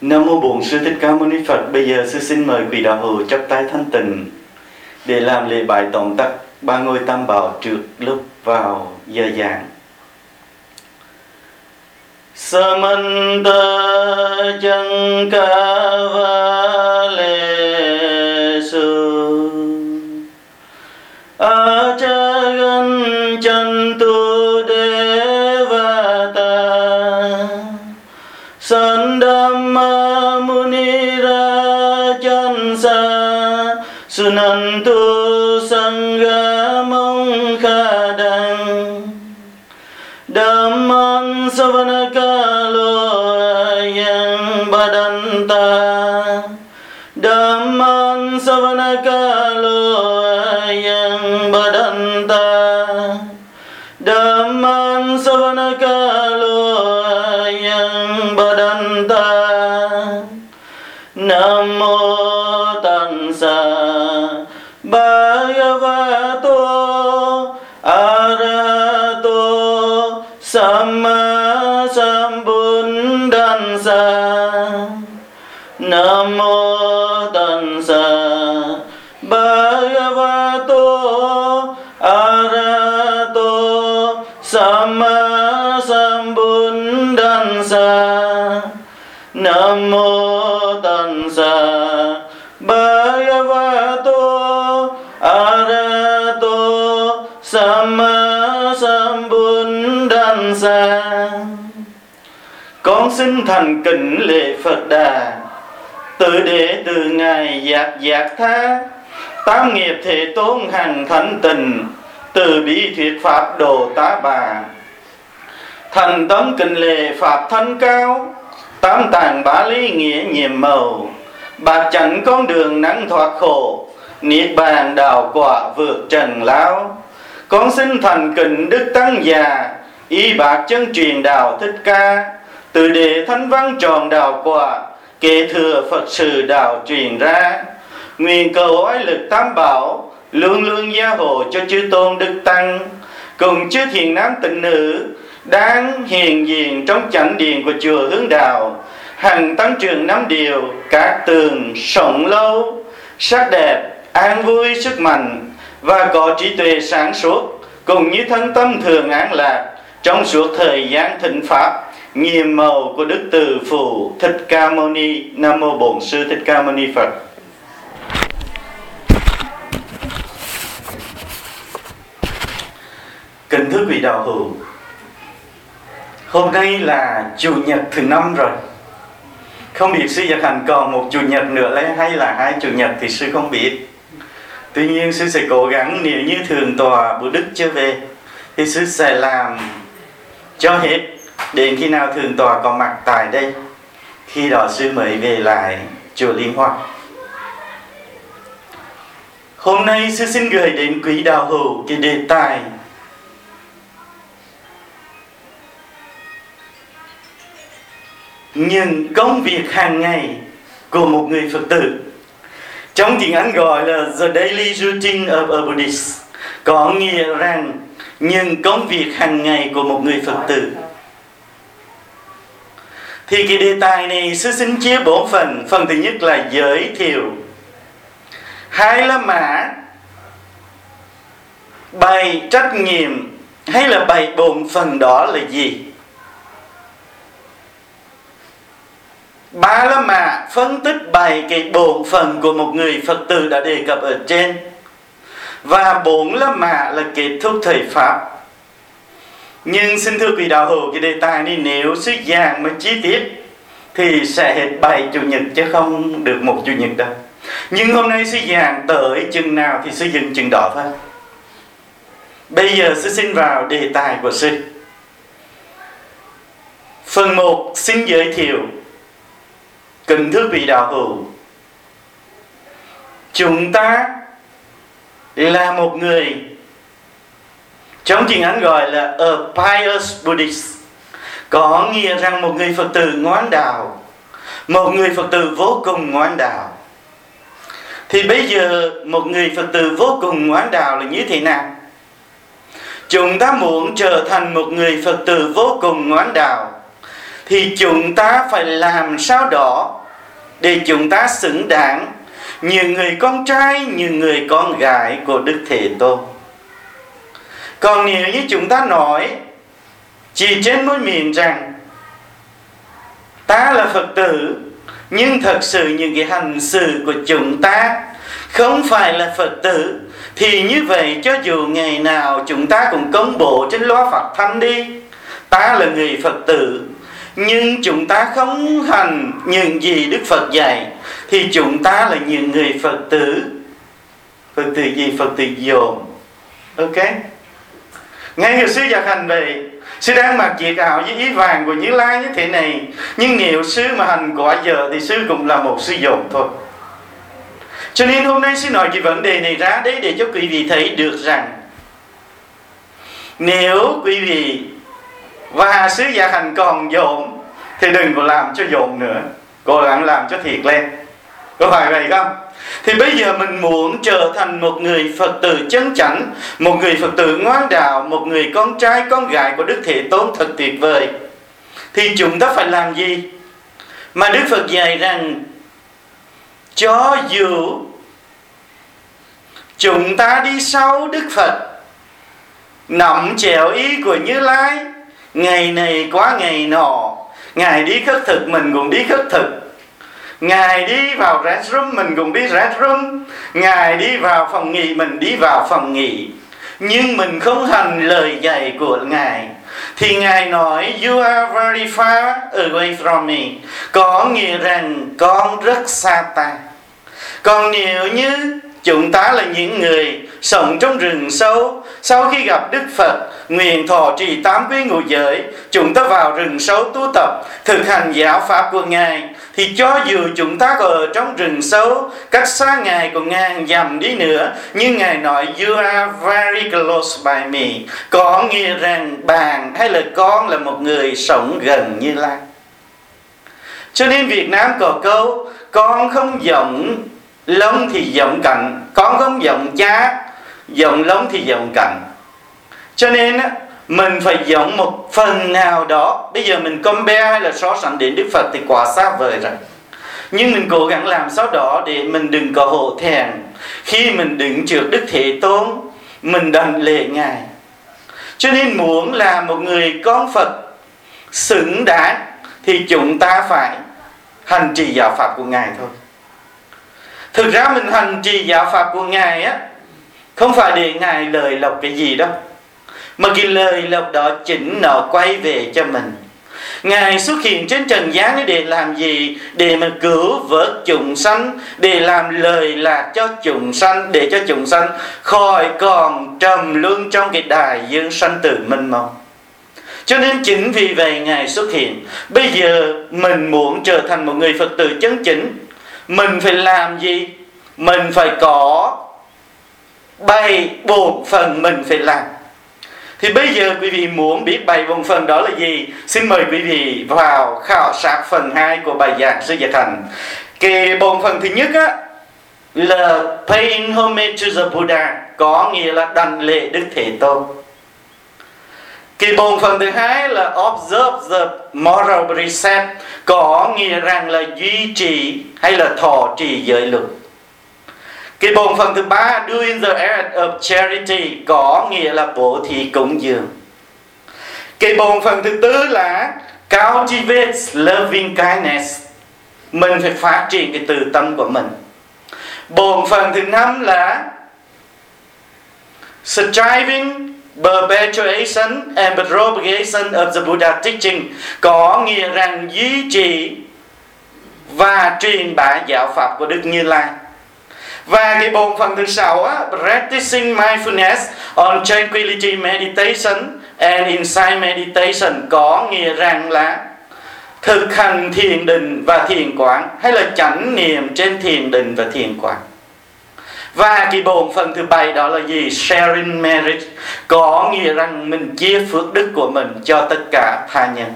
Nam mô Bổn Sư Thích Ca Mâu Ni Phật. Bây giờ sư xin mời quý đạo hữu chắp tay thanh tịnh để làm lễ bài tổng tắc ba ngôi tam bảo trước lúc vào giờ giảng. Samanta chân ಬಂದು xin thành kính lễ Phật Đà. Tự đệ từ Ngài giác giác tha Tám nghiệp thể tôn hàng thánh tình, Từ bi thuyết Pháp đồ tá bà. Thành tấm kinh lệ Pháp thân cao Tám tàng bá lý nghĩa nhiệm màu. Bạc chẳng con đường nắng thoát khổ, Niết bàn đào quả vượt trần lao. Con xin thành kính Đức Tăng già, Y bạc chân truyền đạo thích ca. Từ đệ thánh văn tròn đạo quả Kế thừa Phật sự đạo truyền ra. Nguyện cầu oai lực tam bảo Luôn luôn gia hộ cho chư tôn đức tăng. Cùng chư thiền nam tịnh nữ Đang hiền diện trong chánh điện của chùa hướng đạo Hằng tăng trường năm điều Các tường sống lâu. Sắc đẹp, an vui, sức mạnh Và có trí tuệ sáng suốt Cùng như thân tâm thường an lạc trong suốt thời gian thịnh pháp nhiệm màu của đức từ phụ thích ca mâu ni. Nam mô bổn sư thích ca mâu ni phật. Kính thưa quý đạo hữu, hôm nay là chủ nhật thứ năm rồi. Không biết sư nhật hành còn một chủ nhật nữa lấy hay là hai chủ nhật thì sư không biết. Tuy nhiên sư sẽ cố gắng nếu như thường tòa bữa đức chưa về thì sư sẽ làm cho hết đến khi nào thượng tọa có mặt tại đây, khi đó sư mới về lại chùa liên hoa. Hôm nay sư xin gửi đến quý đạo hữu cái đề tài những công việc hàng ngày của một người phật tử. Trong tiếng Anh gọi là the daily routine of a Buddhist, có nghĩa rằng những công việc hàng ngày của một người Phật tử thì cái đề tài này sư xin chia bốn phần phần thứ nhất là giới thiệu. Hai là mã. Bài trách nhiệm hay là bài bổn phần đó là gì? Ba là mã. Phân tích bài cái bổn phần của một người phật tử đã đề cập ở trên. Và bốn là mã là kết thúc thời pháp nhưng xin thưa quý đạo hữu, cái đề tài này nếu suy giảng mà chi tiết thì sẽ hết bảy chủ nhật chứ không được một chủ nhật đâu. Nhưng hôm nay suy giảng tới chừng nào thì sư dừng chừng đó thôi. Bây giờ sư xin vào đề tài của sư. Phần 1 xin giới thiệu. Kính thưa vị đạo hữu, chúng ta là một người trong tiếng Anh gọi là a pious Buddhist. Có nghĩa rằng một người Phật tử ngoan đạo, một người Phật tử vô cùng ngoan đạo. Thì bây giờ một người Phật tử vô cùng ngoan đạo là như thế nào? Chúng ta muốn trở thành một người Phật tử vô cùng ngoan đạo, thì chúng ta phải làm sao đó để chúng ta xứng đáng như người con trai, như người con gái của Đức Thế Tôn. Còn nếu như chúng ta nói chỉ trên môi miệng rằng ta là Phật tử, nhưng thật sự những cái hành xử của chúng ta không phải là Phật tử, thì như vậy cho dù ngày nào chúng ta cũng công bố trên loa Phật thanh đi, ta là người Phật tử, nhưng chúng ta không hành những gì Đức Phật dạy, thì chúng ta là những người Phật tử. Phật tử gì? Phật tử dồn. Ok? Ngay người sư giặc hành về Sư đang mặc chiếc áo với ý vàng của Như Lai như thế này. Nhưng nếu sư mà hành quả giờ Thì sư cũng là một sư dồn thôi. Cho nên hôm nay sư nói cái vấn đề này ra Đấy để cho quý vị thấy được rằng, Nếu quý vị Và sứ giả hành còn dồn, Thì đừng có làm cho dồn nữa. Cố gắng làm cho thiệt lên. Có phải vậy không? Thì bây giờ mình muốn trở thành một người Phật tử chân chánh, Một người Phật tử ngoan đạo, Một người con trai, con gái của Đức Thế Tôn thật tuyệt vời Thì chúng ta phải làm gì? Mà Đức Phật dạy rằng, Cho dù Chúng ta đi sau Đức Phật, Nắm chéo ý của Như Lai, Ngày này qua ngày nọ, Ngài đi khất thực, mình cũng đi khất thực Ngài đi vào restroom mình cũng đi restroom Ngài đi vào phòng nghỉ, mình đi vào phòng nghỉ. Nhưng mình không hành lời dạy của Ngài. Thì Ngài nói, You are very far away from me. Có nghĩa rằng con rất xa ta. Còn nếu như chúng ta là những người sống trong rừng sâu, sau khi gặp đức phật, nguyện thọ trì tám quy ngũ giới, chúng ta vào rừng sâu tu tập, thực hành giáo pháp của ngài thì cho dù chúng ta có ở trong rừng sâu, cách xa ngài của ngàn dặm đi nữa, nhưng ngài nói, you are very close by me. Có nghĩa rằng bạn hay là con là một người sống gần như lai. Cho nên việt nam có câu, con không giọng lông thì giọng cạnh con không giọng cha giọng lông thì giọng cạnh cho nên mình phải giống một phần nào đó. Bây giờ mình compare hay là so sánh đến đức phật thì quá xa vời rồi. Nhưng mình cố gắng làm sao đó để mình đừng có hổ thẹn. Khi mình đứng trước đức thế tôn, mình đành lệ ngài. Cho nên muốn là một người con phật xứng đáng thì chúng ta phải hành trì giáo pháp của ngài thôi. Thực ra mình hành trì giáo pháp của ngài á, không phải để ngài lời lộc cái gì đâu mà cái lời lộc đó chỉnh nó quay về cho mình. Ngài xuất hiện trên trần gian để làm gì? Để mà cứu vớt chúng sanh, Để làm lời lạc cho chúng sanh, Để cho chúng sanh khỏi còn trầm luân trong cái đài dương sanh tử mênh mông. Cho nên chính vì vậy Ngài xuất hiện. Bây giờ mình muốn trở thành một người Phật tử chân chính. Mình phải làm gì? Mình phải có bảy bổn phần mình phải làm thì bây giờ quý vị muốn biết bài bổn phần đó là gì, xin mời quý vị vào khảo sát phần 2 của bài giảng sư Giác Thành cái bổn phần thứ nhất á, là paying homage to the Buddha có nghĩa là đảnh lễ Đức Thế Tôn cái bổn phần thứ hai là observe the moral precept có nghĩa rằng là duy trì hay là thọ trì giới luật. Cái bổn phận thứ ba, doing the act of charity, có nghĩa là bố thí cúng dường. Cái bổn phận thứ tư là cultivate loving kindness. Mình phải phát triển cái từ tâm của mình. Bổn phận thứ năm là striving, perpetuation and propagation of the Buddha teaching có nghĩa rằng duy trì và truyền bá giáo pháp của Đức Như Lai. Và cái bộ phần thứ sáu á, practicing mindfulness on tranquility meditation and insight meditation có nghĩa rằng là thực hành thiền định và thiền quán hay là chánh niệm trên thiền định và thiền quán. Và cái bổn phận thứ bảy đó là gì? Sharing merit có nghĩa rằng mình chia phước đức của mình cho tất cả tha nhân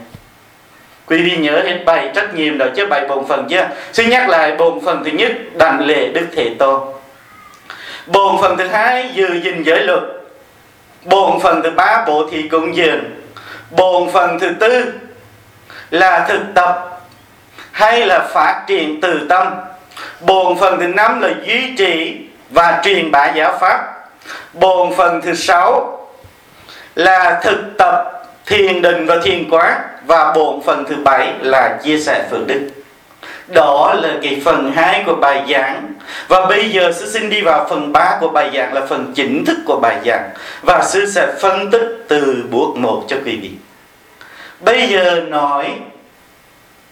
quý vị nhớ hết bảy trách nhiệm đó chứ bảy bổn phận chưa xin nhắc lại bổn phận thứ nhất, đảnh lễ đức thế tôn. Bổn phận thứ hai, giữ gìn giới luật. Bổn phận thứ ba, bố thí cung dường. Bổn phận thứ tư là thực tập hay là phát triển từ tâm. Bổn phần thứ năm là duy trì và truyền bá giáo pháp. Bổn phần thứ sáu là thực tập thiền định và thiền quán và bổn phần thứ bảy là chia sẻ phước đức. Đó là cái phần 2 của bài giảng. Và bây giờ sư xin đi vào phần 3 của bài giảng là phần chính thức của bài giảng. Và sư sẽ phân tích từ bước 1 cho quý vị. Bây giờ nói,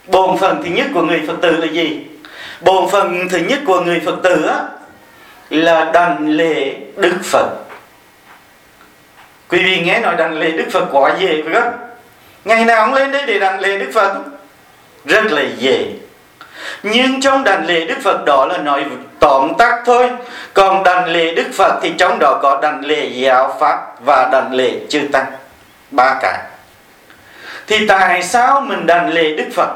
bổn phần thứ nhất của người phật tử là gì? Bổn phần thứ nhất của người phật tử là đành lễ đức phật. Quý vị nghe nói đành lễ đức phật quá dễ phải không? Ngày nào ông lên đây để đảnh lễ đức phật. Rất là dễ. Nhưng trong đảnh lễ đức phật đó là nói tóm tắt thôi. Còn đảnh lễ đức phật thì trong đó có đảnh lễ giáo pháp và đảnh lễ chư tăng. Ba cái. Thì tại sao mình đảnh lễ đức phật?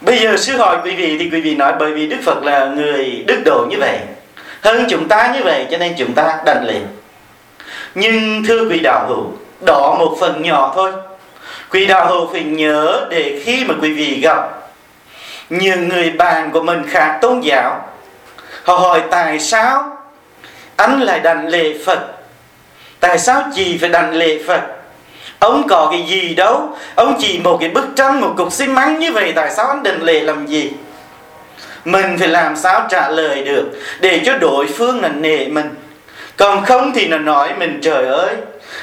Bây giờ sư hỏi quý vị thì quý vị nói bởi vì đức phật là người đức độ như vậy, hơn chúng ta như vậy cho nên chúng ta đảnh lễ. Nhưng thưa quý đạo hữu đó một phần nhỏ thôi. Quý đạo hữu phải nhớ để khi mà quý vị gặp, những người bạn của mình khác tôn giáo, họ hỏi tại sao anh lại đành lễ phật? Tại sao chị phải đành lễ phật? Ông có cái gì đâu? Ông chỉ một cái bức tranh, một cục xi măng như vậy, tại sao anh đành lệ làm gì? Mình phải làm sao trả lời được để cho đối phương là nể mình? Còn không thì nó nói mình, trời ơi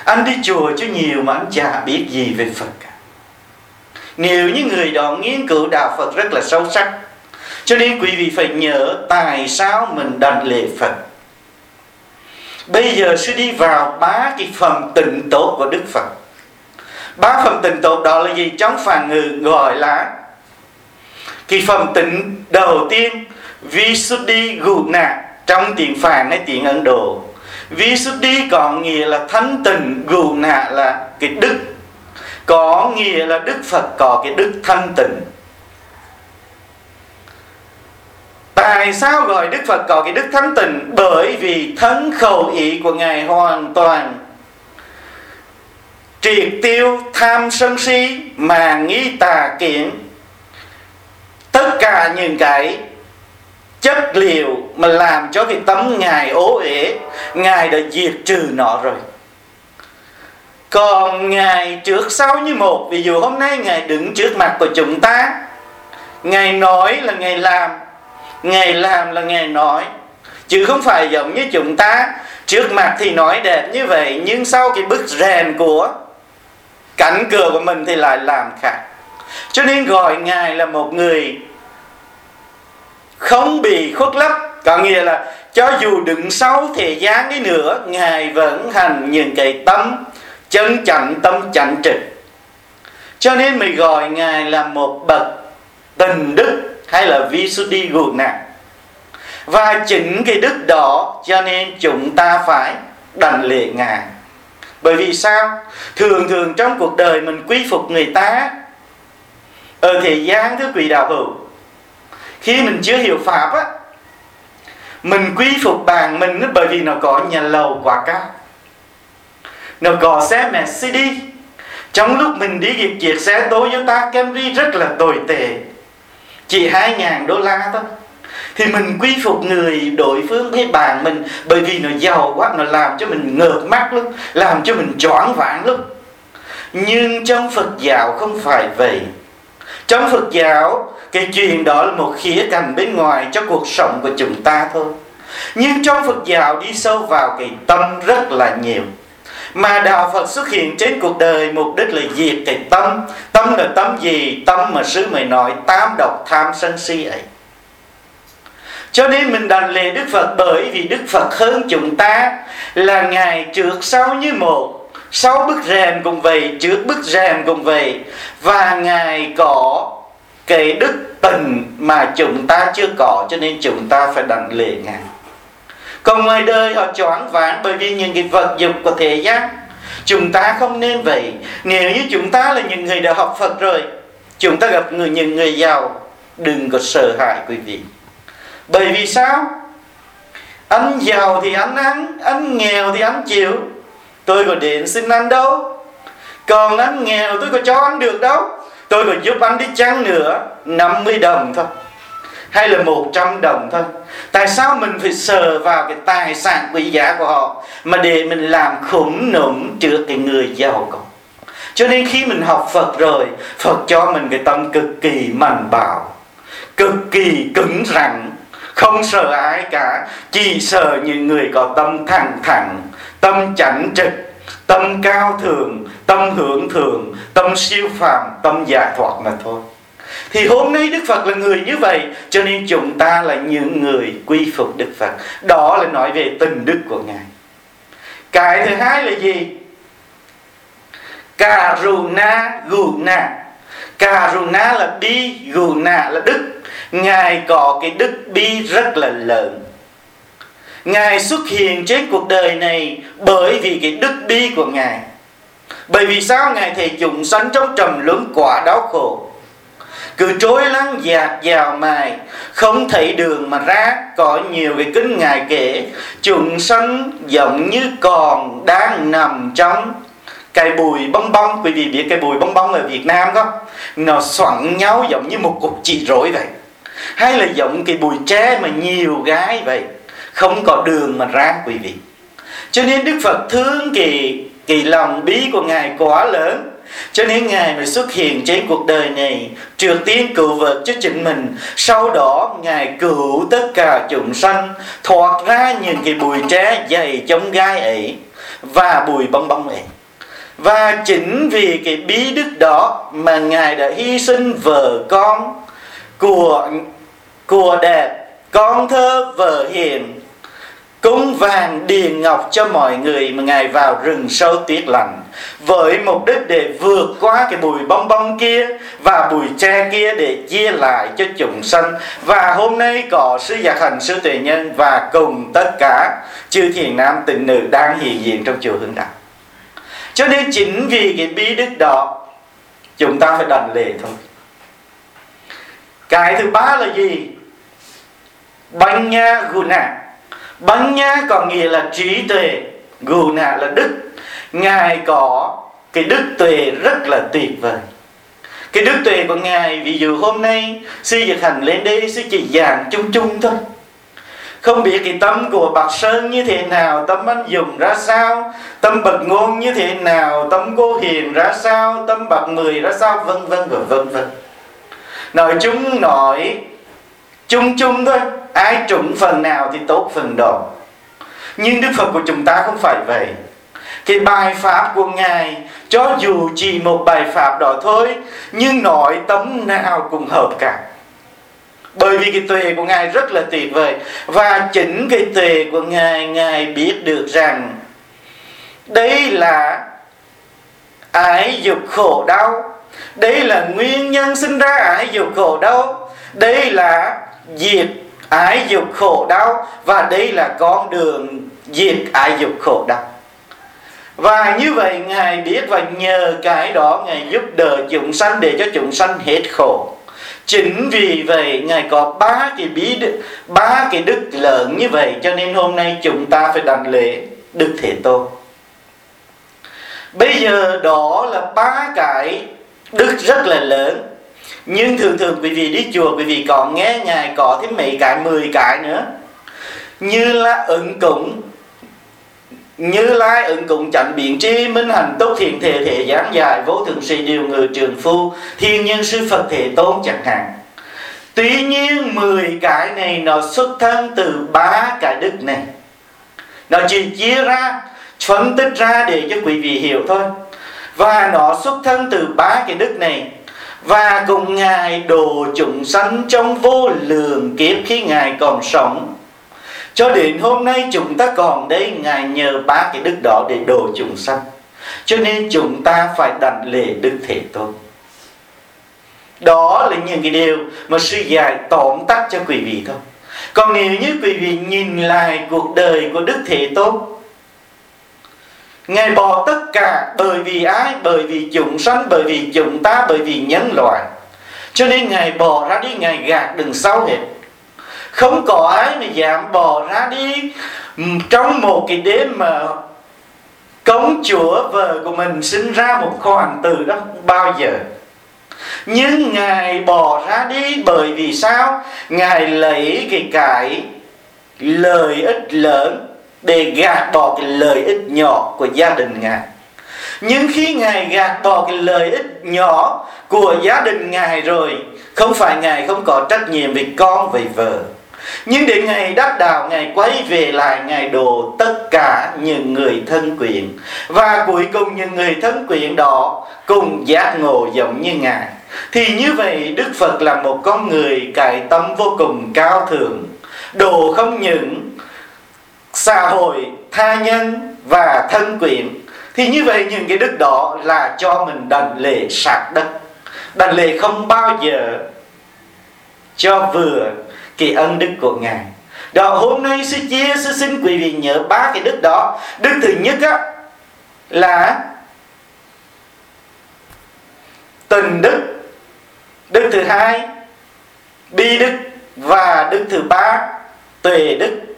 anh đi chùa chứ nhiều mà anh chả biết gì về phật cả. Nếu như người đó nghiên cứu đạo phật rất là sâu sắc, cho nên quý vị phải nhớ tại sao mình đành lễ phật. Bây giờ sẽ đi vào ba cái phần tịnh tốt của đức phật. Ba phần tịnh tốt đó là gì? Trong phản ngữ gọi là cái phần tịnh đầu tiên Visuddhi Guna trong tiếng Phạn hay tiếng Ấn Độ. Visuddhi có nghĩa là thánh tịnh nạ là cái đức. Có nghĩa là Đức Phật có cái đức thanh tịnh. Tại sao gọi Đức Phật có cái đức thanh tịnh? Bởi vì thân khẩu ý của Ngài hoàn toàn triệt tiêu, tham sân si, mà nghi tà kiện tất cả những cái chất liệu mà làm cho cái tấm ngài ố ế ngài đã diệt trừ nó rồi. Còn ngài trước sau như một, ví dụ hôm nay ngài đứng trước mặt của chúng ta, ngài nói là ngài làm ngài làm là ngài nói. Chứ không phải giống như chúng ta, trước mặt thì nói đẹp như vậy, nhưng sau cái bức rèn của cánh cửa của mình thì lại làm khác. Cho nên gọi ngài là một người không bị khuất lấp. Có nghĩa là cho dù đựng sau thế gian đi nữa, ngài vẫn hành những cái tâm chân chánh, tâm chánh trực cho nên mình gọi ngài là một bậc tình đức hay là visuddhi guna và chính cái đức đó cho nên chúng ta phải đảnh lễ ngài. Bởi vì sao? Thường thường trong cuộc đời mình quy phục người ta ở thế gian thứ quỷ đạo hữu khi mình chưa hiểu pháp á, mình quy phục bàn mình bởi vì nó có nhà lầu quá cao. Nó có xe Mercedes. Trong lúc mình đi kịp chiếc xe Toyota Camry rất là tồi tệ, chỉ hai ngàn đô la thôi. Thì mình quy phục người đối phương với bạn mình bởi vì nó giàu quá, nó làm cho mình ngợp mắt lắm, làm cho mình choáng váng lắm. Nhưng trong Phật giáo không phải vậy trong Phật giáo, cái chuyện đó là một khía cạnh bên ngoài cho cuộc sống của chúng ta thôi. Nhưng trong Phật giáo đi sâu vào cái tâm rất là nhiều. Mà đạo Phật xuất hiện trên cuộc đời, mục đích là diệt cái tâm. Tâm là tâm gì? Tâm mà sư mày nói, tam độc tham sân si ấy. Cho nên mình đành lễ Đức Phật bởi vì Đức Phật hơn chúng ta là Ngài trước sau như một sáu bức rèm cùng vậy trước bức rèm cùng vậy và Ngài có cái đức tình mà chúng ta chưa có, cho nên chúng ta phải đặng lễ Ngài. Còn ngoài đời, họ choáng váng bởi vì những cái vật dục của thế gian. Chúng ta không nên vậy. Nếu như chúng ta là những người đã học Phật rồi, chúng ta gặp người, những người giàu. Đừng có sợ hãi, quý vị. Bởi vì sao? Anh giàu thì anh ăn, anh nghèo thì anh chịu tôi có đến xin ăn đâu. Còn anh nghèo tôi có cho anh được đâu. Tôi có giúp anh đi chăng nữa 50 đồng thôi. Hay là 100 đồng thôi. Tại sao mình phải sờ vào cái tài sản quý giá của họ, mà để mình làm khủng nụm trước cái người giàu có? Cho nên khi mình học Phật rồi, Phật cho mình cái tâm cực kỳ mạnh bạo, cực kỳ cứng rắn, không sợ ai cả, chỉ sợ những người có tâm thẳng thẳng tâm chánh trực, tâm cao thượng, tâm hưởng thượng, tâm siêu phàm, tâm giải thoát mà thôi. Thì hôm nay Đức Phật là người như vậy, cho nên chúng ta là những người quy phục Đức Phật. Đó là nói về tình đức của Ngài. Cái thứ hai là gì? Karuna Guna Karuna là bi Guna là đức. Ngài có cái đức bi rất là lớn. Ngài xuất hiện trên cuộc đời này bởi vì cái đức bi của Ngài. Bởi vì sao Ngài thì dụng sanh trong trầm luân quả đau khổ? Cứ trối lắng dạt dào mài không thấy đường mà ra, có nhiều cái kính ngài kể, chúng sanh giống như còn đang nằm trong cây bùi bong bong. Quý vị biết cây bùi bong bong ở Việt Nam không? Nó xoắn nhau giống như một cục chỉ rối vậy. Hay là giống cái bùi tre mà nhiều gái vậy? Không có đường mà ra, quý vị. Cho nên Đức Phật thương kỳ kỳ lòng bí của ngài quá lớn. Cho nên ngài mới xuất hiện trên cuộc đời này trước tiên cứu vớt cho chính mình. Sau đó, ngài cứu tất cả chúng sanh, thoát ra những cái bụi tre dày chống gai ấy và bụi bong bong ấy. Và chính vì cái bí đức đó mà ngài đã hy sinh vợ con của của đẹp, con thơ vợ hiền cúng vàng điền ngọc cho mọi người mà ngài vào rừng sâu tuyết lạnh với mục đích để vượt qua cái bụi bong bong kia và bụi tre kia để chia lại cho chúng sanh. Và hôm nay có sư giác hành sư tuệ nhân và cùng tất cả chư thiền nam tịnh nữ đang hiện diện trong chùa hương đạo. Cho nên chính vì cái bí đức đó, chúng ta phải đành lệ thôi. Cái thứ ba là gì? Bánh nha guna bánh nhá có nghĩa là trí tuệ, Gù nạ là đức. Ngài có cái đức tuệ rất là tuyệt vời. Cái đức tuệ của ngài, ví dụ hôm nay, sư dịch hành lên đây, sư chỉ giảng chung chung thôi. Không biết cái tâm của bạc sơn như thế nào, tâm anh dùng ra sao, tâm bậc ngôn như thế nào, tâm cô hiền ra sao, tâm bậc mười ra sao, vân vân và vân vân. Nói chung, nói chung chung thôi. Ai trụng phần nào thì tốt phần đó. Nhưng đức phật của chúng ta không phải vậy. Cái bài pháp của ngài, cho dù chỉ một bài pháp đó thôi, nhưng nội tấm nào cũng hợp cả. Bởi vì cái tuệ của ngài rất là tuyệt vời, và chính cái tuệ của ngài ngài biết được rằng đây là ái dục khổ đau. Đây là nguyên nhân sinh ra ái dục khổ đau. Đây là diệt ái dục khổ đau. Và đây là con đường diệt ái dục khổ đau. Và như vậy ngài biết và nhờ cái đó ngài giúp đỡ chúng sanh để cho chúng sanh hết khổ. Chính vì vậy ngài có ba cái bí đức ba cái đức lớn như vậy, cho nên hôm nay chúng ta phải đặt lễ đức thế tôn. Bây giờ đó là ba cái đức rất là lớn nhưng thường thường quý vị đi chùa, quý vị còn nghe ngài, có thêm mấy cái, mười cái nữa. Như là ứng cúng, như lai ứng cúng chẳng biện tri, minh hành tốt thiện thể thể giảng dài vô thượng sĩ, điều ngự, trường phu, thiên nhân sư phật thể tôn chẳng hạn. Tuy nhiên 10 cái này nó xuất thân từ ba cái đức này. Nó chỉ chia ra, phân tích ra để cho quý vị hiểu thôi. Và nó xuất thân từ ba cái đức này và cùng ngài đồ chúng sanh trong vô lượng kiếp khi ngài còn sống. Cho đến hôm nay chúng ta còn đây, ngài nhờ ba cái đức đó để đồ chúng sanh. Cho nên chúng ta phải đặt lễ đức thế tôn. Đó là những cái điều mà sư dạy tóm tắt cho quý vị thôi. Còn nếu như quý vị nhìn lại cuộc đời của đức thế tôn Ngài bỏ tất cả bởi vì ai? Bởi vì chúng sanh, bởi vì chúng ta, bởi vì nhân loại. Cho nên Ngài bỏ ra đi, Ngài gạt đừng sau hết. Không có ai mà dám bỏ ra đi trong một cái đêm mà công chúa vợ của mình sinh ra một hoàng tử đó bao giờ nhưng ngài bỏ ra đi bởi vì sao ngài lấy cái cái lợi ích lớn để gạt bỏ cái lợi ích nhỏ của gia đình ngài. Nhưng khi ngài gạt bỏ cái lợi ích nhỏ của gia đình ngài rồi, không phải ngài không có trách nhiệm về con, về vợ. Nhưng để ngày đắc đạo, Ngài quay về lại, Ngài đồ tất cả những người thân quyện Và cuối cùng những người thân quyện đó Cùng giác ngộ giống như Ngài. Thì như vậy, Đức Phật là một con người cải tâm vô cùng cao thượng, Độ không những xã hội, tha nhân và thân quyển Thì như vậy những cái đức đó là cho mình đành lệ sạc đất. Đành lệ không bao giờ cho vừa cái ân đức của ngài. Đó hôm nay sư chia sư xin quý vị nhớ ba cái đức đó. Đức thứ nhất á là tình đức. Đức thứ hai bi đức. Và đức thứ ba tuệ đức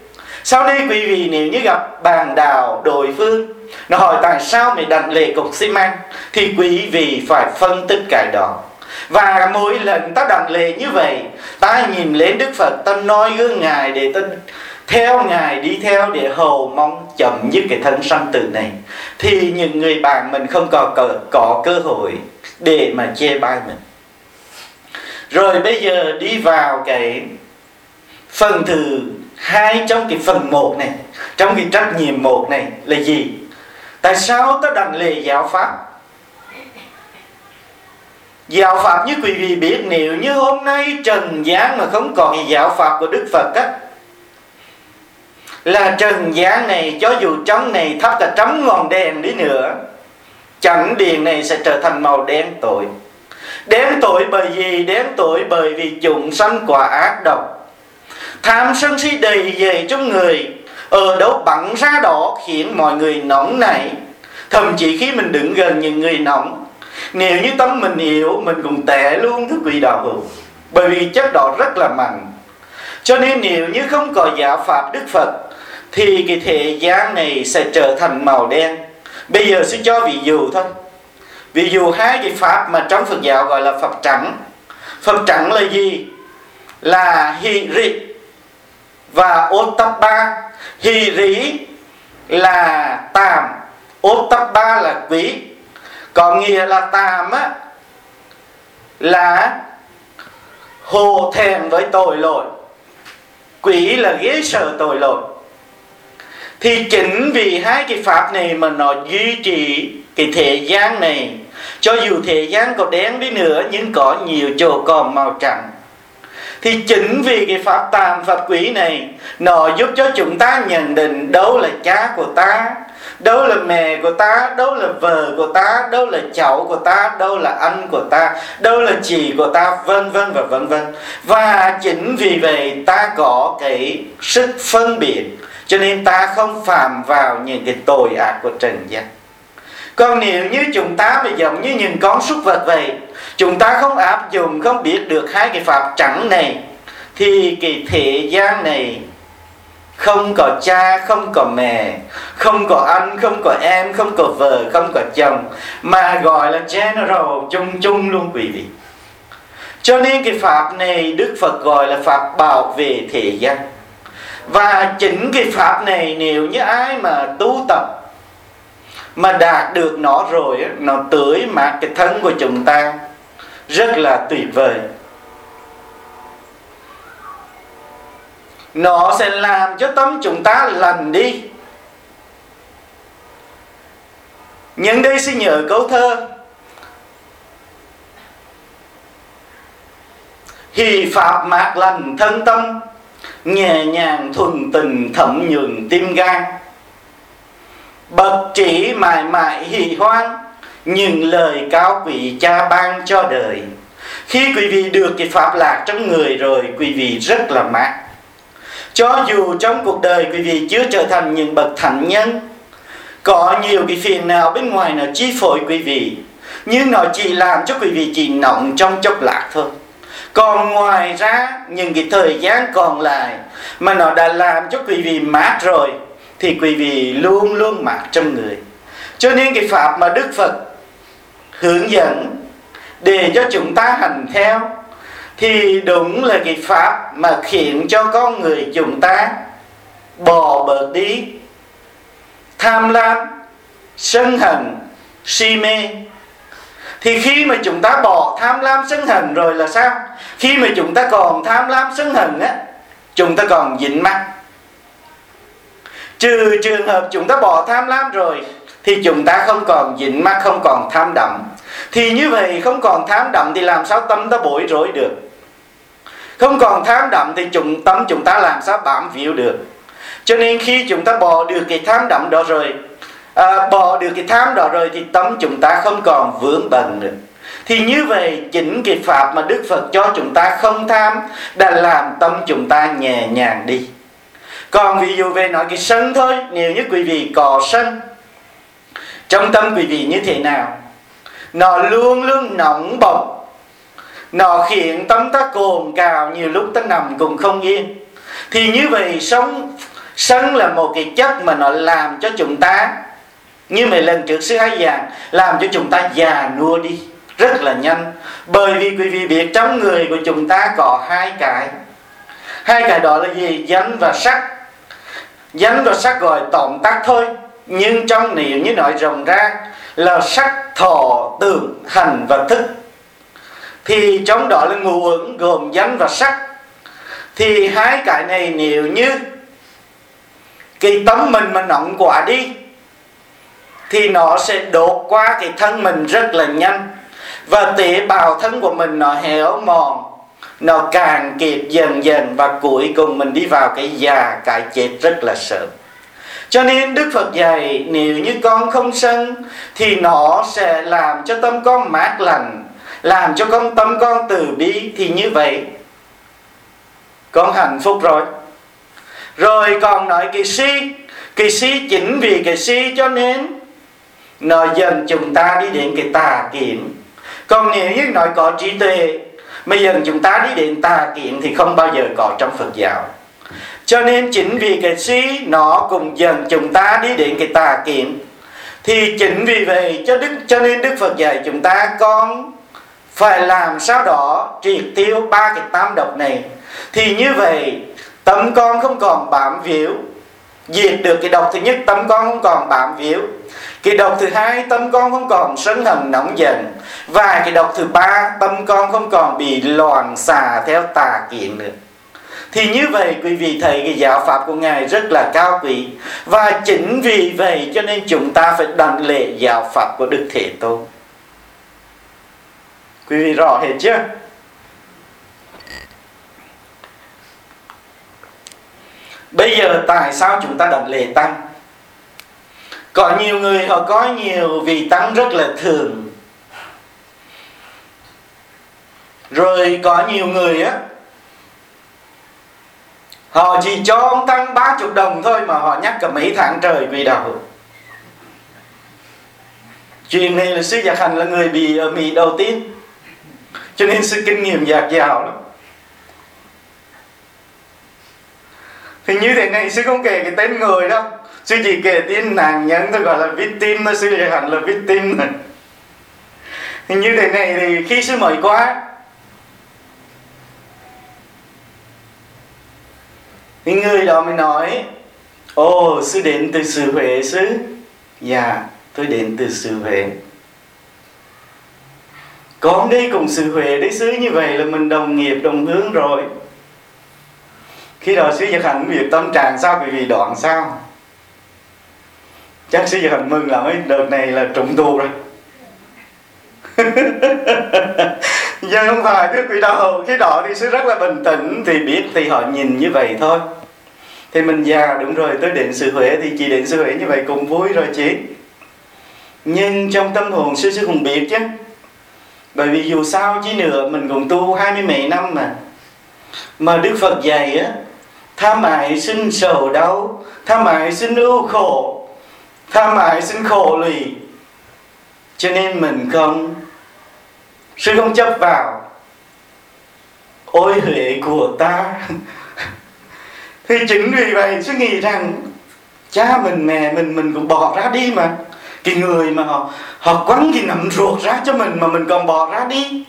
sau đây quý vị nếu như gặp bàn đào đối phương nó hỏi tại sao mày đặt lệ cục xi măng thì quý vị phải phân tích cái đó. Và mỗi lần ta đặt lệ như vậy ta nhìn lên đức phật ta nói gương ngài để ta theo ngài đi theo để hầu mong chậm dứt cái thân sanh tử này. Thì những người bạn mình không có, có có cơ hội để mà chê bai mình. Rồi bây giờ đi vào cái phần thứ hai trong cái phần một này trong cái trách nhiệm một này là gì? Tại sao ta đành lề giáo pháp? Giáo Pháp như quý vị biết Nếu như hôm nay trần gian mà không còn giáo Pháp của Đức Phật á Là trần gian này cho dù trong này thắp cả trăm ngọn đèn đi nữa Chẳng điện này sẽ trở thành màu đen tội, Đen tội bởi vì Đen tội bởi vì chúng sanh quả ác độc. Tham sân si đầy dày trong người, Ở đâu bắn ra đó khiến mọi người nóng nảy. Thậm chí khi mình đứng gần những người nóng, nếu như tâm mình yếu, mình cũng tệ luôn thứ quỷ đạo hữu. Bởi vì chất đó rất là mạnh cho nên nếu như không có giáo pháp đức phật, thì cái thế gian này sẽ trở thành màu đen. Bây giờ sẽ cho ví dụ thôi. Ví dụ hai cái pháp mà trong phật giáo gọi là phật trắng. Phật trắng là gì? Là hỷ rị và ôn tập ba. Hỷ rí là tàm, ôn tập ba là quý. Có nghĩa là tạm á, là hồ thèm với tội lỗi. Quý là ghế sợ tội lỗi. Thì chính vì hai cái pháp này mà nó duy trì cái thế gian này, cho dù thế gian có đen đi nữa, nhưng có nhiều chỗ còn màu trắng thì chính vì cái pháp tàm pháp quý này, nó giúp cho chúng ta nhận định đâu là cha của ta, đâu là mẹ của ta, đâu là vợ của ta, đâu là cháu của ta, đâu là anh của ta, đâu là chị của ta, vân vân và vân vân. Và chính vì vậy ta có cái sức phân biệt, cho nên ta không phạm vào những cái tội ác của trần gian. Còn nếu như chúng ta bây giống như những con súc vật vậy chúng ta không áp dụng, không biết được hai cái pháp trắng này, thì cái thế gian này không có cha, không có mẹ, không có anh, không có em, không có vợ, không có chồng, mà gọi là general, chung chung luôn quý vị. Cho nên cái pháp này đức phật gọi là pháp bảo vệ thế gian. Và chính cái pháp này nếu như ai mà tu tập mà đạt được nó rồi nó tưới mát cái thân của chúng ta rất là tuyệt vời. Nó sẽ làm cho tâm chúng ta lành đi. Nhân đây xin nhớ câu thơ. Hỷ pháp mạc lành thân tâm, Nhẹ nhàng thuần tình thẩm nhường tim gan. Bậc chỉ mãi mãi hỷ hoan những lời cao quý cha ban cho đời. Khi quý vị được cái pháp lạc trong người rồi, Quý vị rất là mát. Cho dù trong cuộc đời quý vị chưa trở thành những bậc thánh nhân, Có nhiều cái phiền nào bên ngoài nó chi phối quý vị, Nhưng nó chỉ làm cho quý vị chỉ nóng trong chốc lát thôi. Còn ngoài ra, những cái thời gian còn lại mà nó đã làm cho quý vị mát rồi, thì quý vị luôn luôn mát trong người. Cho nên cái pháp mà đức phật hướng dẫn để cho chúng ta hành theo, thì đúng là cái pháp mà khiến cho con người chúng ta bỏ bớt đi tham lam, sân hận, si mê. Thì khi mà chúng ta bỏ tham lam, sân hận rồi là sao? Khi mà chúng ta còn tham lam, sân hận á, chúng ta còn dính mắc trừ trường hợp chúng ta bỏ tham lam rồi, thì chúng ta không còn dính mắc không còn tham đậm thì như vậy không còn tham đậm thì làm sao tâm ta bối rối được? Không còn tham đậm thì chúng tâm chúng ta làm sao bám víu được? Cho nên khi chúng ta bỏ được cái tham đậm đó rồi à, bỏ được cái tham đó rồi thì tâm chúng ta không còn vướng bận nữa. Thì như vậy chính cái pháp mà đức phật cho chúng ta không tham đã làm tâm chúng ta nhẹ nhàng đi. Còn ví dụ về nói cái sân thôi nếu như quý vị có sân trong tâm quý vị như thế nào? Nó luôn luôn nóng bỏng. Nó khiến tâm ta cồn cào, nhiều lúc ta nằm cũng không yên. Thì như vậy sống sân là một cái chất mà nó làm cho chúng ta, như mấy lần trước sư hai giảng, làm cho chúng ta già nua đi. Rất là nhanh. Bởi vì quý vị biết trong người của chúng ta có hai cái. Hai cái đó là gì? Danh và sắc. Danh và sắc gọi tóm tắt thôi. Nhưng trong nếu như nói rộng ra là sắc thọ tưởng hành và thức. Thì trong đó là ngũ uẩn gồm danh và sắc. Thì hai cái này nếu như cái tấm mình mà nóng quá đi, thì nó sẽ đột qua cái thân mình rất là nhanh. Và tế bào thân của mình nó héo mòn, nó càng kiệt dần dần và cuối cùng mình đi vào cái già cái chết rất là sớm cho nên Đức Phật dạy, nếu như con không sân, thì nó sẽ làm cho tâm con mát lành làm cho con, tâm con từ bi, thì như vậy. Con hạnh phúc rồi. Rồi còn nói kỳ si kỳ si chính vì kỳ si cho nên nó dần chúng ta đi đến cái tà kiến. Còn nếu như nói có trí tuệ, mà dần chúng ta đi đến tà kiến thì không bao giờ có trong Phật giáo cho nên chính vì cái suy nó cùng dần chúng ta đi đến cái tà kiến. Thì chính vì vậy cho đức, cho nên đức phật dạy chúng ta, con phải làm sao đó triệt tiêu ba cái tam độc này. Thì như vậy, tâm con không còn bám víu, diệt được cái độc thứ nhất, tâm con không còn bám víu. Cái độc thứ hai, tâm con không còn sân hận, nóng giận. Và cái độc thứ ba, tâm con không còn bị loạn xà theo tà kiến nữa thì như vậy, quý vị thấy cái giáo pháp của ngài rất là cao quý. Và chính vì vậy cho nên chúng ta phải đảnh lễ giáo pháp của đức thế tôn. Quý vị rõ hết chưa? Bây giờ tại sao chúng ta đảnh lễ tăng? Có nhiều người họ có nhiều vị tăng rất là thường. Rồi có nhiều người á họ chỉ cho ông tăng ba chục đồng thôi mà họ nhắc cả mấy tháng trời vì đạo. Chuyện này là sư giác hành là người bị ở mỹ đầu tiên. Cho nên sư kinh nghiệm dạt dào lắm. Thì như thế này, sư không kể cái tên người đâu. Sư chỉ kể tên nạn nhân tôi gọi là victim thôi. Sư giác hành là victim này thì như thế này thì khi sư mời qua cái người đó mới nói, ồ, sư đến từ xứ huế sư dạ tôi đến từ xứ huế. Con đi cùng xứ huế đấy sư như vậy là mình đồng nghiệp, đồng hướng rồi. Khi đó sư Nhật Hạnh việc tâm trạng sao, bởi vì đoạn sao. Chắc sư Nhật Hạnh mừng là mấy đợt này là trụng tu rồi. giờ không phải thưa quý đạo khi đó thì sư rất là bình tĩnh. Thì biết thì họ nhìn như vậy thôi. Thì mình già, đúng rồi, tới định sự huệ thì chị định sự huệ như vậy cũng vui rồi chị. Nhưng trong tâm hồn sư sư cũng biết chứ. Bởi vì dù sao chứ nữa, mình cũng tu hai mươi mấy năm mà. Mà đức phật dạy á, tha mại sinh sầu đau, tha mại sinh ưu khổ, tha mại sinh khổ lụy. Cho nên mình không sư không chấp vào. Ôi huệ của ta. Thì chính vì vậy sư nghĩ rằng, cha mình, mẹ mình mình cũng bỏ ra đi mà. Cái người mà họ họ quăng cái nấm ruột ra cho mình mà mình còn bỏ ra đi.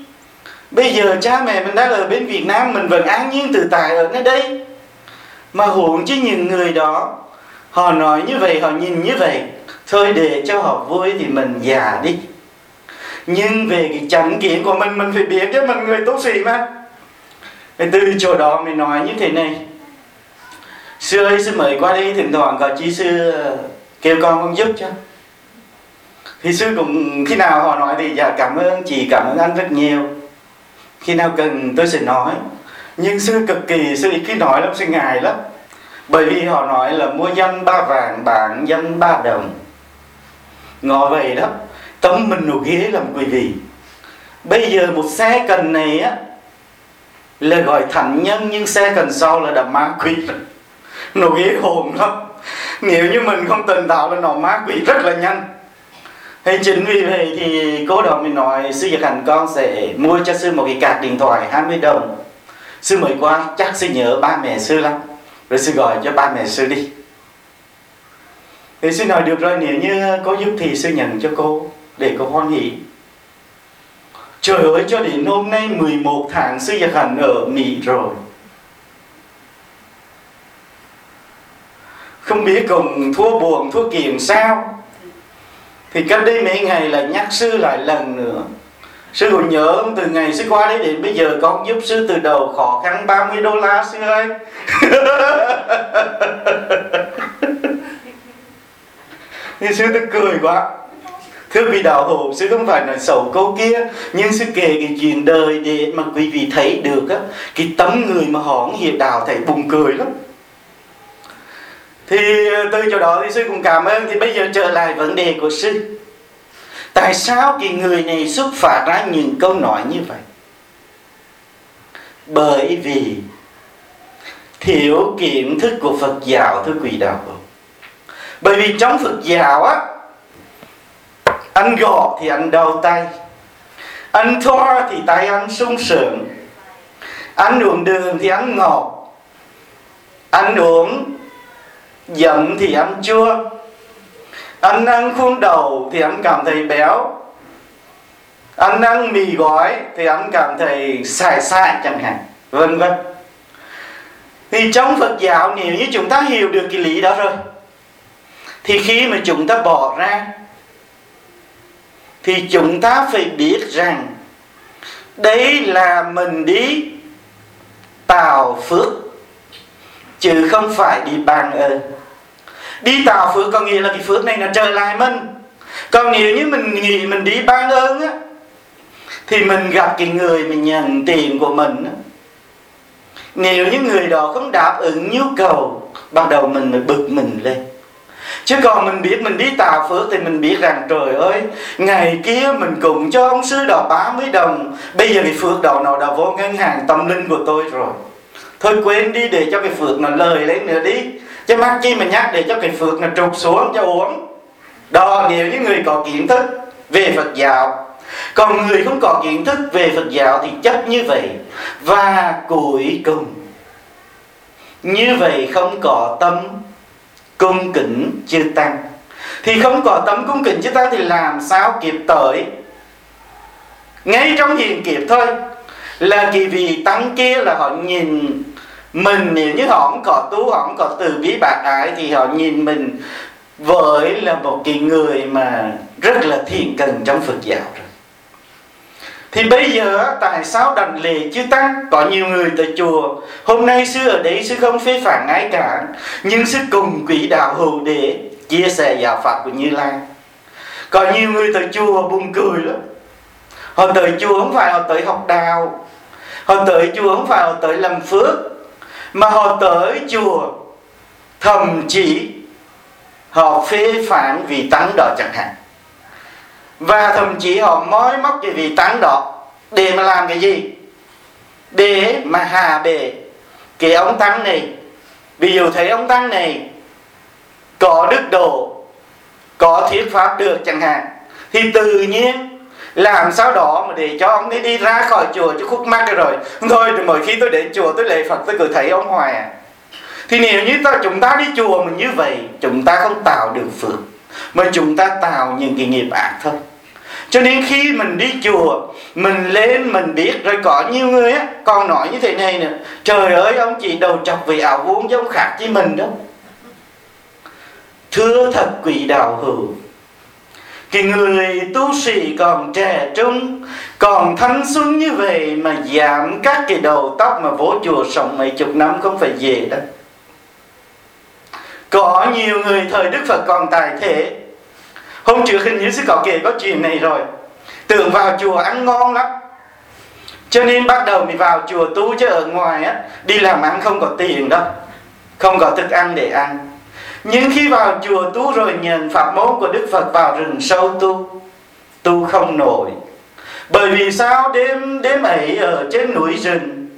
Bây giờ cha mẹ mình đã ở bên Việt Nam, mình vẫn an nhiên tự tại ở nơi đây. Mà huống chứ những người đó, họ nói như vậy, họ nhìn như vậy. Thôi để cho họ vui thì mình già đi nhưng về cái chánh kiến của mình mình phải biết chứ, mình người tu sĩ mà. Thì từ chỗ đó mình nói như thế này. Xưa ấy sư mới qua đây thỉnh thoảng có chí sư kêu con con giúp cho. Thì sư cũng, khi nào họ nói thì dạ cảm ơn chị, cảm ơn anh rất nhiều. Khi nào cần tôi sẽ nói. Nhưng sư cực kỳ, sư khi nói lắm, sư ngại lắm. Bởi vì họ nói là mua danh ba vàng bạn danh ba đồng. Ngọ vậy đó tấm mình nổ ghế làm quý vị bây giờ một xe cần này á, là gọi thành nhân, nhưng xe cần sau là đập ma quỷ. Nó ghế hồn lắm. Nếu như mình không tỉnh táo là nó ma quỷ rất là nhanh. Thế chính vì vậy thì cô đồng mình nói, sư Nhật Hành con sẽ mua cho sư một cái cạc điện thoại 20 đồng. Sư mới qua, chắc sư nhớ ba mẹ sư lắm. Rồi sư gọi cho ba mẹ sư đi. Thì sư nói, được rồi, nếu như có giúp thì sư nhận cho cô. Để có hoan hỷ Trời ơi, cho đến hôm nay 11 tháng sư Nhật Hành ở Mỹ rồi. Không biết cùng thua buồn, thua kiềm sao? Thì cách đây mấy ngày là nhắc sư lại lần nữa. Sư còn nhớ từ ngày sư qua đấy đến bây giờ, con giúp sư từ đầu khó khăn 30 đô la, sư ơi. Thì sư tôi cười quá thưa vị đạo hữu sẽ không phải nói xấu câu kia, nhưng sẽ kể cái chuyện đời để mà quý vị thấy được á, cái tấm người mà họ không hiểu đạo thấy buồn cười lắm. Thì ờ, từ chỗ đó thì sư cũng cảm ơn, thì bây giờ trở lại vấn đề của sư. Tại sao cái người này xuất phát ra những câu nói như vậy? Bởi vì thiếu kiến thức của Phật giáo, thưa quý đạo hữu. Bởi vì trong Phật giáo á anh gõ thì anh đau tay. Anh thoa thì tay anh sung sướng. Anh uống đường thì anh ngọt. Anh uống giận thì ăn chua. Anh ăn khuôn đầu thì anh cảm thấy béo. Anh ăn mì gói thì anh cảm thấy xài xài chẳng hạn, vân vân. Thì trong Phật giáo, nếu như chúng ta hiểu được cái lý đó rồi, thì khi mà chúng ta bỏ ra thì chúng ta phải biết rằng đấy là mình đi tạo phước, chứ không phải đi bàn ơn đi tạo phước có nghĩa là cái phước này nó trở lại mình. Còn nếu như mình nghĩ mình đi ban ơn á, thì mình gặp cái người mình nhận tiền của mình á. Nếu như người đó không đáp ứng nhu cầu, bắt đầu mình mới bực mình lên chứ còn mình biết mình đi tà phước thì mình biết rằng, trời ơi, ngày kia mình cùng cho ông sư đó 30 đồng. Bây giờ cái phước đó nó đã vô ngân hàng tâm linh của tôi rồi. Thôi quên đi để cho cái phước nó lời lên nữa đi. Chứ mắc chi mà nhắc để cho cái phước nó trục xuống cho uống đó, nếu như người có kiến thức về Phật giáo, còn người không có kiến thức về Phật giáo thì chấp như vậy và cuối cùng. Như vậy không có tâm cung kính chư tăng. Thì không có tấm cung kính chư tăng thì làm sao kịp tới? Ngay trong hiện kiếp thôi. Là kỳ vị tăng kia là họ nhìn mình, nếu như họ không có tu, họ không có từ bi bạc ái thì họ nhìn mình với là một cái người mà rất là thiện cần trong Phật giáo rồi thì bây giờ tại sao đành lì chưa tăng? Có nhiều người tới chùa, hôm nay sư ở đây sư không phê phản ai cả. Nhưng sư cùng quỷ đạo hữu để chia sẻ giáo pháp của như lai. Có nhiều người tới chùa buồn cười lắm. Họ tới chùa không phải họ tới học đạo. Họ tới chùa không phải họ tới làm phước. Mà họ tới chùa, thậm chí họ phê phán vì tăng đó chẳng hạn và thậm chí họ mói móc cái vị tăng đó để mà làm cái gì? Để mà hạ bệ cái ông tăng này. Ví dụ thấy ông tăng này có đức độ, có thuyết pháp được chẳng hạn, thì tự nhiên làm sao đó mà để cho ông ấy đi ra khỏi chùa cho khúc mắc rồi. Thôi mỗi khi tôi đến chùa, tôi lễ phật, tôi cứ thấy ông hoài à. Thì nếu như ta, chúng ta đi chùa mình như vậy, chúng ta không tạo được phước mà chúng ta tạo những cái nghiệp ác thôi cho nên khi mình đi chùa, mình lên, mình biết rồi có nhiều người á, còn nói như thế này nè trời ơi, ông chị đầu chọc vì ảo vuông chứ ông khác với mình đó. thưa thật quỷ đạo hữu, cái người tu sĩ còn trẻ trung, còn thanh xuân như vậy mà giảm các cái đầu tóc mà vỗ chùa sống mấy chục năm không phải dễ đâu có nhiều người thời đức phật còn tài thế. Hôm trước hình như sư có kể có chuyện này rồi. Tưởng vào chùa ăn ngon lắm. Cho nên bắt đầu mình vào chùa tu chứ ở ngoài á, đi làm ăn không có tiền đâu. Không có thức ăn để ăn. Nhưng khi vào chùa tu rồi nhận pháp môn của đức phật vào rừng sâu tu tu không nổi. Bởi vì sao đêm đêm ấy ở trên núi rừng,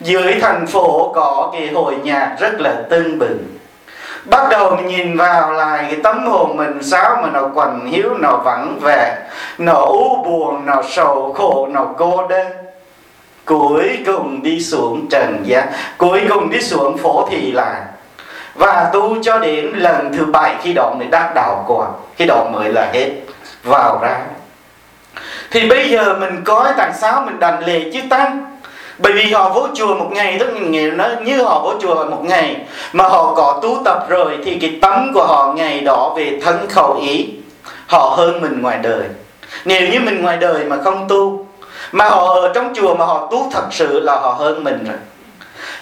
dưới thành phố có cái hội nhạc rất là tưng bừng bắt đầu mình nhìn vào lại cái tấm hồn mình, sao mà nó quằn hiếu nó vắng vẻ, nó u buồn, nó sầu khổ, nó cô đơn. Cuối cùng đi xuống trần gian, cuối cùng đi xuống phố thị làng và tu cho đến lần thứ bảy khi đó mới đắc đạo quả, khi đó mới là hết, vào ra. Thì bây giờ mình coi tại sao mình đành lệ chứ tăng? Bởi vì họ vô chùa một ngày, tức nghĩa nó như họ vô chùa một ngày, mà họ có tu tập rồi thì cái tấm của họ ngày đó về thân khẩu ý, họ hơn mình ngoài đời. Nếu như mình ngoài đời mà không tu, mà họ ở trong chùa mà họ tu thật sự là họ hơn mình rồi.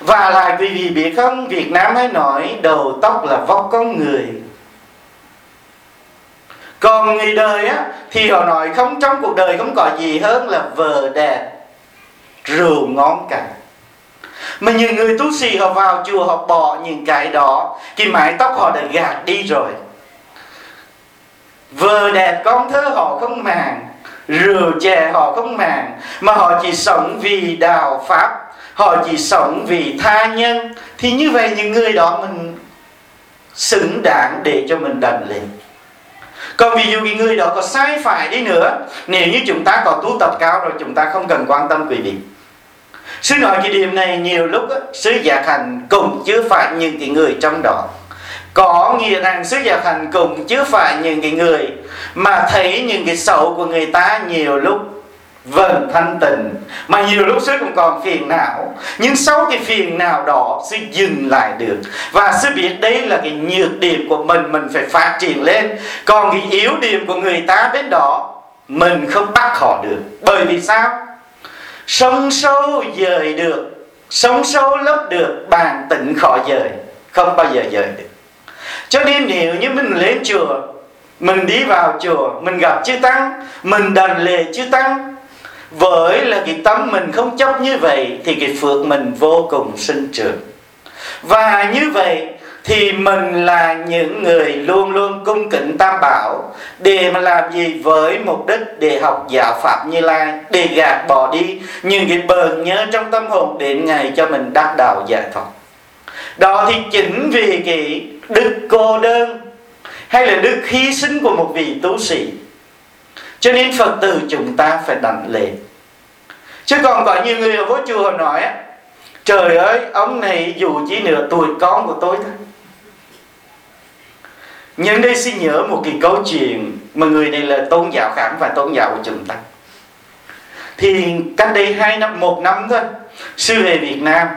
Và lại vì vì biết không, Việt Nam hay nói, đầu tóc là vóc con người. Còn người đời á, thì họ nói không, trong cuộc đời không có gì hơn là vợ đẹp rượu ngón cả mà nhiều người tu sĩ họ vào chùa họ bỏ những cái đó, cái mái tóc họ đã gạt đi rồi. Vợ đẹp, con thơ họ không màng, rượu chè họ không màng, mà họ chỉ sống vì đạo pháp, họ chỉ sống vì tha nhân. Thì như vậy những người đó mình xứng đáng để cho mình đành lên còn ví dụ cái người đó có sai phải đi nữa, nếu như chúng ta có tu tập cao rồi, chúng ta không cần quan tâm quý vị sư nói cái điểm này nhiều lúc á, sư giả hành cũng chưa phải những cái người trong đó. Có nghĩa rằng sư giả hành cũng chưa phải những cái người mà thấy những cái xấu của người ta nhiều lúc vẫn thanh tịnh. Mà nhiều lúc sư cũng còn phiền não. Nhưng sau cái phiền não đó sư dừng lại được. Và sư biết đây là cái nhược điểm của mình mình phải phát triển lên. Còn cái yếu điểm của người ta bên đó mình không bắt họ được. Bởi vì sao? Sông sâu dời được sông sâu lấp được, bàn tịnh khó dời, không bao giờ dời được. Cho nên nếu như mình lên chùa, mình đi vào chùa, mình gặp chư tăng, mình đành lề chư tăng, với là cái tâm mình không chấp như vậy, thì cái phước mình vô cùng sinh trưởng. Và như vậy thì mình là những người luôn luôn cung kính tam bảo. Để mà làm gì với mục đích để học giáo pháp như lai, để gạt bỏ đi những cái bờn nhớ trong tâm hồn đến ngày cho mình đắc đạo giải thoát. Đó thì chính vì cái đức cô đơn hay là đức hy sinh của một vị tu sĩ. Cho nên phật tử chúng ta phải đảnh lễ. Chứ còn có nhiều người ở phố chùa nói trời ơi, ông này dù chỉ nửa tuổi con của tôi thôi. Nhân đây xin nhớ một cái câu chuyện Mà người này là tôn giáo khác và tôn giáo của chúng ta. Thì cách đây hai năm, một năm thôi Sư về Việt Nam.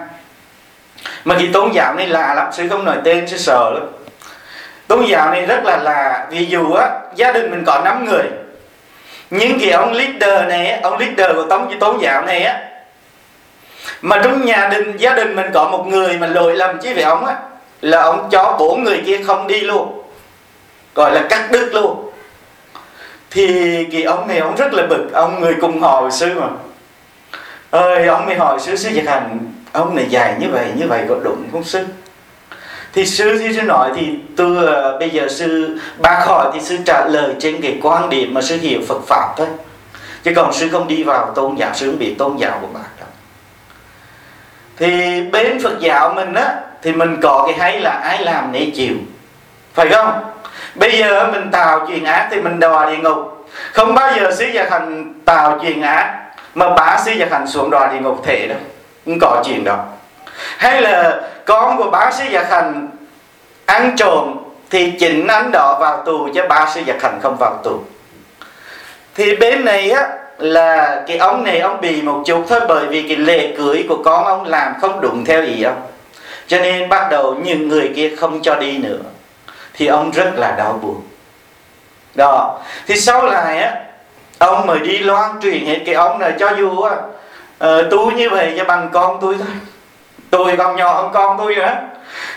Mà cái tôn giáo này lạ lắm Sư không nói tên, sư sợ lắm. Tôn giáo này rất là lạ Ví dụ á, gia đình mình có 5 người. Nhưng cái ông leader này Ông leader của tông tôn giáo này á Mà trong nhà đình gia đình mình có một người mà lỗi lầm chứ về ông á Là ông cho bốn người kia không đi luôn gọi là cắt đứt luôn. Thì cái ông này ông rất là bực ông người cùng hỏi sư mà. Ơi ông mới hỏi sư sư giật hành ông này dài như vậy như vậy có đúng không sư? Thì sư thì sư nói thì tôi uh, ờ, bây giờ sư bác hỏi thì sư trả lời trên cái quan điểm mà sư hiểu Phật pháp thôi. Chứ còn sư không đi vào tôn giáo sư không bị tôn giáo của bạn đâu. Thì bên Phật giáo mình á thì mình có cái hay là ai làm nấy chịu. Phải không? Bây giờ mình tạo chuyện ác thì mình đọa địa ngục. Không bao giờ sĩ gia thành tạo chuyện ác mà bá sĩ gia thành xuống đọa địa ngục thể đâu. Không có chuyện đó. Hay là con của bác sĩ gia thành ăn trộm thì chỉnh anh đó vào tù chứ bá sĩ giặc hành không vào tù. Thì bên này á, là cái ông này ông bị một chút thôi bởi vì cái lễ cưới của con ông làm không đúng theo ý ông. Cho nên bắt đầu những người kia không cho đi nữa thì ông rất là đau buồn. Đó. Thì sau này á ông mới đi loan truyền hết cái ông này cho dù á. Ờ, uh, tôi như vậy cho bằng con tôi thôi. Tôi còn nhỏ hơn con tôi nữa.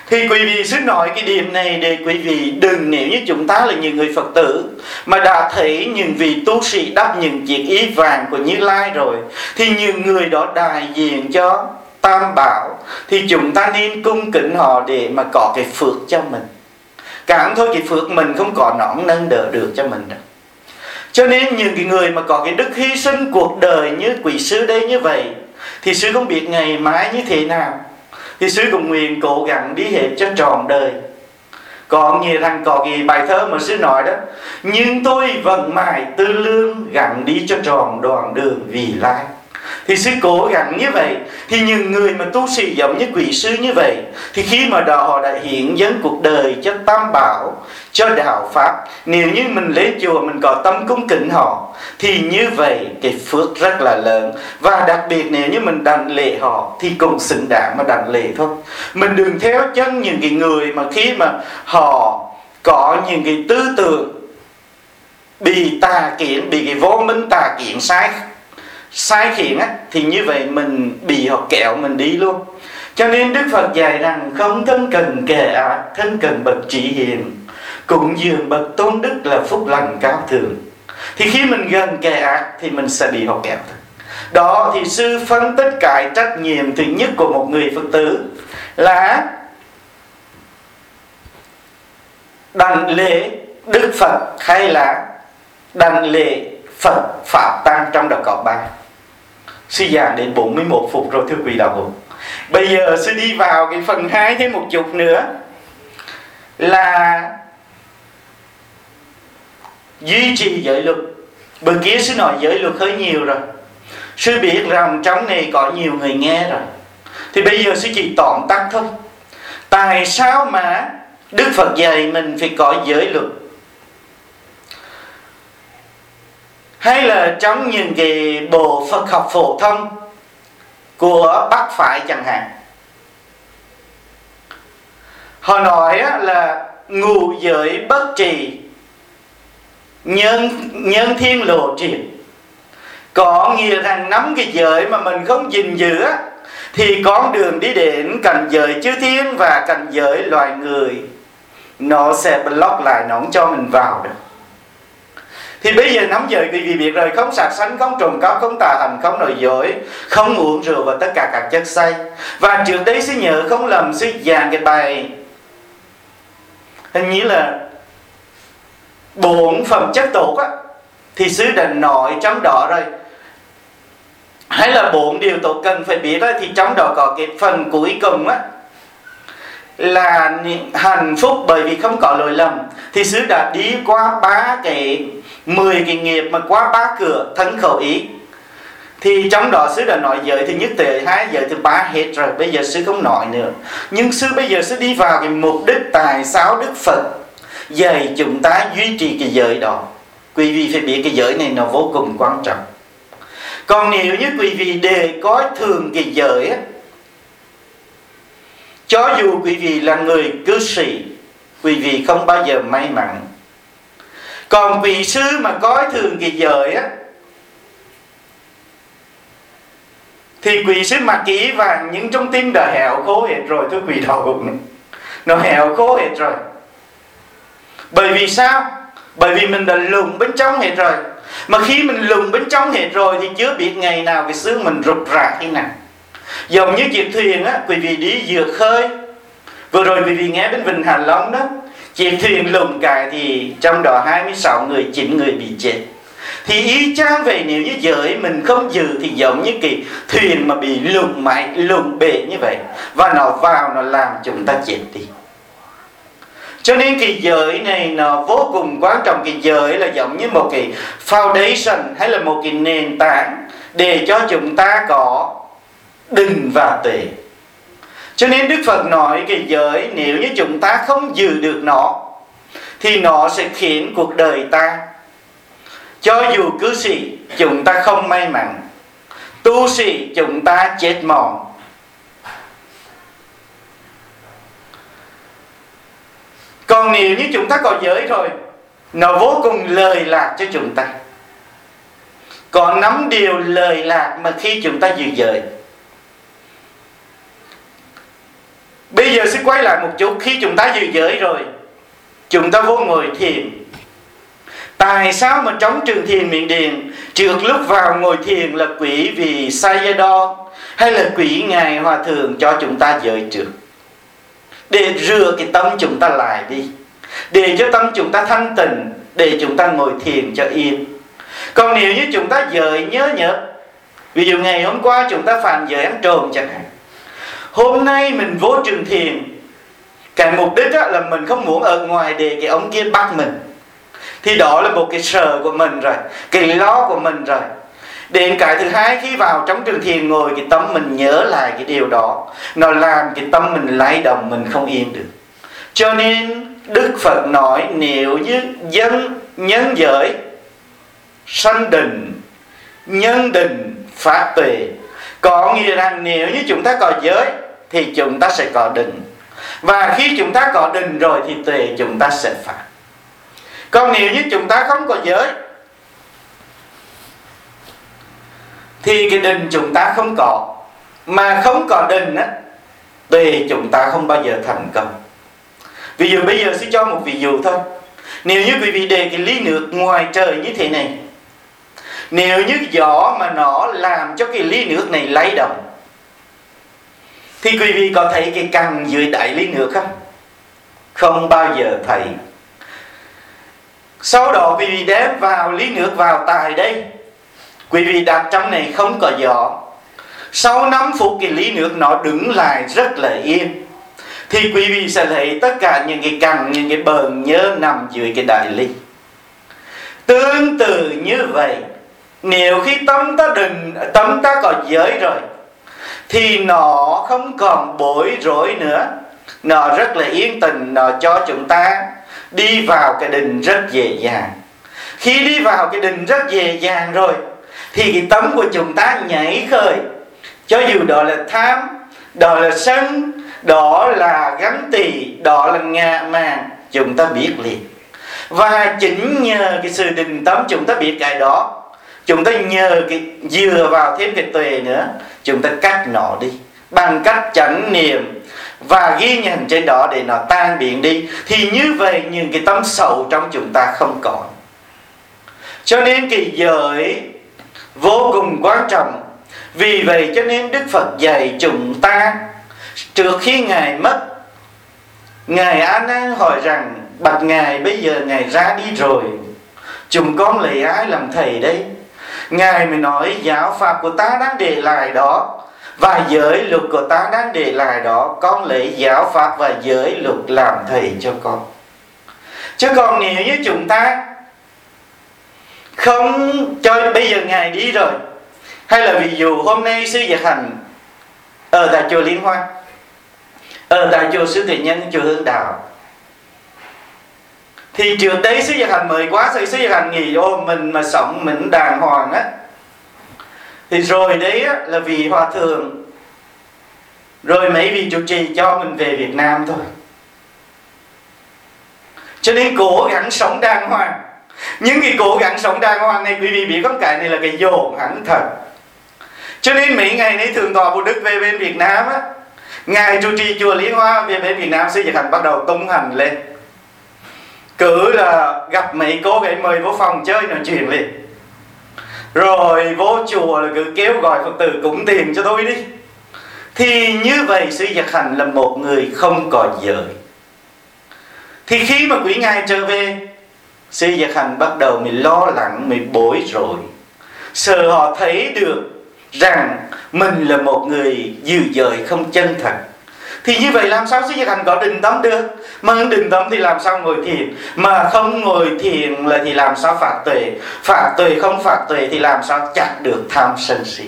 Thì quý vị xin nói cái điểm này để quý vị đừng nếu như chúng ta là những người Phật tử mà đã thấy những vị tu sĩ đắp những chiếc y vàng của Như Lai rồi thì những người đó đại diện cho Tam Bảo thì chúng ta nên cung kính họ để mà có cái phước cho mình. Cảm thôi cái phước, mình không có nõn nâng đỡ được cho mình đâu. Cho nên những cái người mà có cái đức hy sinh cuộc đời như quỷ sư đây như vậy, thì sư không biết ngày mai như thế nào. Thì sư cũng nguyện cố gắng đi hết cho tròn đời. Còn như thằng có cái bài thơ mà sư nói đó, nhưng tôi vẫn mãi tư lương gắn đi cho tròn đoạn đường vì lai thì sư cố gắng như vậy, thì những người mà tu sĩ giống như quỷ sư như vậy, thì khi mà đó họ đã hiện dẫn cuộc đời cho tam bảo, cho đạo pháp, nếu như mình lấy chùa mình có tâm cung kính họ, thì như vậy cái phước rất là lớn. Và đặc biệt nếu như mình đảnh lễ họ, thì cũng xứng đáng mà đảnh lễ thôi. Mình đừng theo chân những cái người mà khi mà họ có những cái tư tưởng bị tà kiến, bị cái vô minh tà kiến sai sai khiến á, thì như vậy mình bị họ kẹo mình đi luôn. Cho nên đức phật dạy rằng không thân cần kẻ ác thân cần bậc trị hiền. Cũng dường bậc tôn đức là phúc lành cao thượng. Thì khi mình gần kẻ ác thì mình sẽ bị họ kẹo đó thì sư phân tích cái trách nhiệm thứ nhất của một người phật tử là đảnh lễ đức phật hay là đảnh lễ phật pháp tăng trong đó có ba. Sư giảng đến 41 phút rồi thưa quý đạo hữu. Bây giờ sư đi vào cái phần 2 thêm một chút nữa Là Duy trì giới luật. Bữa kia sư nói giới luật hơi nhiều rồi. Sư biết rằng trong này có nhiều người nghe rồi. Thì bây giờ sư chỉ tóm tắt thôi. Tại sao mà Đức Phật dạy mình phải có giới luật? Hay là trong những cái bộ Phật học phổ thông của Bắc Phái chẳng hạn. Họ nói là ngụ giới bất trì nhân nhân thiên lộ triển. Có nghĩa rằng nắm cái giới mà mình không gìn giữ thì con đường đi đến cảnh giới chư thiên và cảnh giới loài người, nó sẽ block lại, nó không cho mình vào được thì bây giờ nắm giờ vì việc rồi? Không sạch sánh không trùng cắp không tà hành không nội dối không uống rượu và tất cả các chất say. Và trước đấy sẽ nhớ không lầm sẽ dàn cái bài hình như là bốn phẩm chất tốt á thì sư đã nói trong đó rồi. Hay là bốn điều tốt cần phải biết đó, thì trong đó có cái phần cuối cùng á là hạnh phúc bởi vì không có lỗi lầm. Thì sứ đã đi qua ba cái mười cái nghiệp mà quá ba cửa thân khẩu ý. Thì trong đó sư đã nói giới thứ nhất, tới hai, giới thứ ba, hết rồi, bây giờ sư không nói nữa. Nhưng sư bây giờ sẽ đi vào cái mục đích tại sao đức phật dạy chúng ta duy trì cái giới đó. Quý vị phải biết cái giới này nó vô cùng quan trọng. Còn nếu như quý vị đề có thường cái giới á, cho dù quý vị là người cư sĩ, quý vị không bao giờ may mắn còn vị sư mà coi thường cái giới á, thì quỷ sư mặc kỹ vàng những trong tim đã hẻo khô hết rồi, thưa quỷ đầu nó hẻo khô hết rồi. Bởi vì sao? Bởi vì mình đã lùng bên trong hết rồi. Mà khi mình lùng bên trong hết rồi thì chưa biết ngày nào cái xương mình rụt rạc thế nào. Giống như chiếc thuyền á, quý vị đi vừa khơi, vừa rồi quý vị nghe bên vịnh Hạ Long đó chiếc thuyền lùng cài thì trong đó 26 người 9 người bị chết. Thì y chang vậy, nếu như giới mình không giữ thì giống như cái thuyền mà bị lùng máy lùng bể như vậy. Và nó vào, nó làm chúng ta chết đi. Cho nên cái giới này nó vô cùng quan trọng. Cái giới là giống như một cái foundation hay là một cái nền tảng để cho chúng ta có đừng và tuệ cho nên Đức Phật nói cái giới nếu như chúng ta không giữ được nó, thì nó sẽ khiến cuộc đời ta. Cho dù cư sĩ, chúng ta không may mắn. Tu sĩ, chúng ta chết mòn. Còn nếu như chúng ta có giới rồi, nó vô cùng lời lạc cho chúng ta. Có nắm điều lời lạc mà khi chúng ta giữ giới. Bây giờ xin quay lại một chút. Khi chúng ta giữ giới rồi, chúng ta vô ngồi thiền. Tại sao mà trong trường thiền miệng điền, trước lúc vào ngồi thiền là quỷ vì Sayadaw hay là quỷ ngài hòa thượng cho chúng ta giới trước? Để rửa cái tâm chúng ta lại đi. Để cho tâm chúng ta thanh tịnh, để chúng ta ngồi thiền cho yên. Còn nếu như chúng ta dời nhớ nhớ, ví dụ ngày hôm qua chúng ta phạm giới ăn trộm chẳng hạn hôm nay mình vô trường thiền. Cái mục đích là mình không muốn ở ngoài để cái ông kia bắt mình. Thì đó là một cái sợ của mình rồi, cái lo của mình rồi. Đến cái thứ hai, khi vào trong trường thiền ngồi, cái tâm mình nhớ lại cái điều đó. Nó làm cái tâm mình lay động, mình không yên được. Cho nên, đức phật nói, nếu như dân, nhân giới sanh định, nhân định phát tuệ, có nghĩa rằng nếu như chúng ta có giới thì chúng ta sẽ có định. Và khi chúng ta có định rồi thì tuệ chúng ta sẽ phát còn nếu như chúng ta không có giới, thì cái định chúng ta không có. Mà không có định á, tuệ chúng ta không bao giờ thành công. Ví dụ bây giờ sẽ cho một ví dụ thôi. Nếu như quý vị đề cái ly nước ngoài trời như thế này, nếu như gió mà nó làm cho cái ly nước này lay động thì quý vị có thấy cái căn dưới đại lý nước không? Không bao giờ thấy sau đó quý vị đếm vào lý nước vào tại đây. Quý vị đặt trong này không có gió sau 5 phút cái lý nước nó đứng lại rất là yên. Thì quý vị sẽ thấy tất cả những cái cằn những cái bờn nhớ nằm dưới cái đại ly tương tự như vậy, nếu khi tâm ta đừng, tâm ta có giới rồi thì nó không còn bối rối nữa. Nó rất là yên tình nó cho chúng ta đi vào cái đình rất dễ dàng. Khi đi vào cái đình rất dễ dàng rồi, thì cái tấm của chúng ta nhảy khơi cho dù đó là tham, đó là sân, đó là gắn tỳ đó là ngạ màng chúng ta biết liền. Và chính nhờ cái sự định tâm chúng ta biết cái đó, chúng ta nhờ cái dựa vào thêm cái tuệ nữa chúng ta cắt nó đi. Bằng cách chánh niệm và ghi nhận trên đó để nó tan biến đi, thì như vậy những cái tâm sầu trong chúng ta không còn. Cho nên cái giới vô cùng quan trọng. Vì vậy cho nên đức phật dạy chúng ta, trước khi ngài mất, ngài a nan hỏi rằng, bạch ngài, bây giờ ngài ra đi rồi. Chúng con lấy ai làm thầy đây? Ngài mới nói, giáo pháp của ta đang để lại đó. Và giới luật của ta đang để lại đó. Con lấy giáo pháp và giới luật làm thầy cho con. Chứ còn nếu như chúng ta không cho, bây giờ ngài đi rồi. Hay là ví dụ hôm nay sư Nhật Hành ở tại chùa Liên Hoa, ở tại chùa Sư Thị Nhân, chùa Hương Đạo thì trước đấy sư giác Hành mời quá rồi sư Nhật Hành nghỉ ô mình mà sống mình đàng hoàng á. Thì rồi đấy á, là vì hòa thượng rồi mấy vị trụ trì cho mình về Việt Nam thôi. Cho nên cố gắng sống đàng hoàng. Những cái cố gắng sống đàng hoàng này quý vị biết không? Cái này là cái dồn hẳn thật. Cho nên mấy ngày nay thường tòa Bồ Đức về bên Việt Nam á Ngài trụ trì chùa lý Hoa về bên Việt Nam sư Nhật Hành bắt đầu công hành lên. Cứ là gặp mấy cô gái mời vô phòng chơi nói chuyện liền. Rồi vô chùa là cứ kêu gọi Phật tử cũng tiền cho tôi đi. Thì như vậy sư Nhật Hành là một người không có giới. Thì khi mà quý ngài trở về Sư Nhật Hành bắt đầu mình lo lắng, mình bối rối. Sợ họ thấy được rằng mình là một người dư dời không chân thật thì như vậy làm sao sư Nhật Hành có định tâm được? Mà định tâm thì làm sao ngồi thiền? Mà không ngồi thiền là thì làm sao phạt tuệ? Phạt tuệ không phạt tuệ thì làm sao chặt được tham sân si?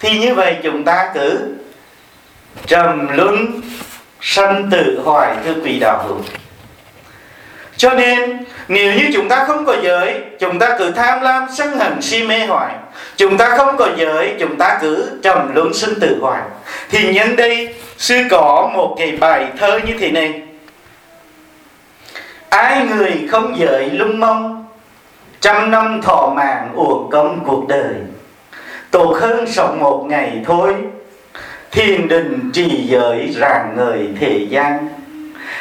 Thì như vậy chúng ta cứ trầm luân, sanh tự hoài thưa quý đạo hữu. Cho nên, nếu như chúng ta không có giới, chúng ta cứ tham lam, sân hận, si mê hoài. Chúng ta không có giới, chúng ta cứ trầm luân sinh tử hoài. Thì nhân đây sư có một cái bài thơ như thế này. Ai người không giới lung mong trăm năm thọ mạng uổng công cuộc đời. Tốt hơn sống một ngày thôi, thiền định trì giới rạng ngời thế gian.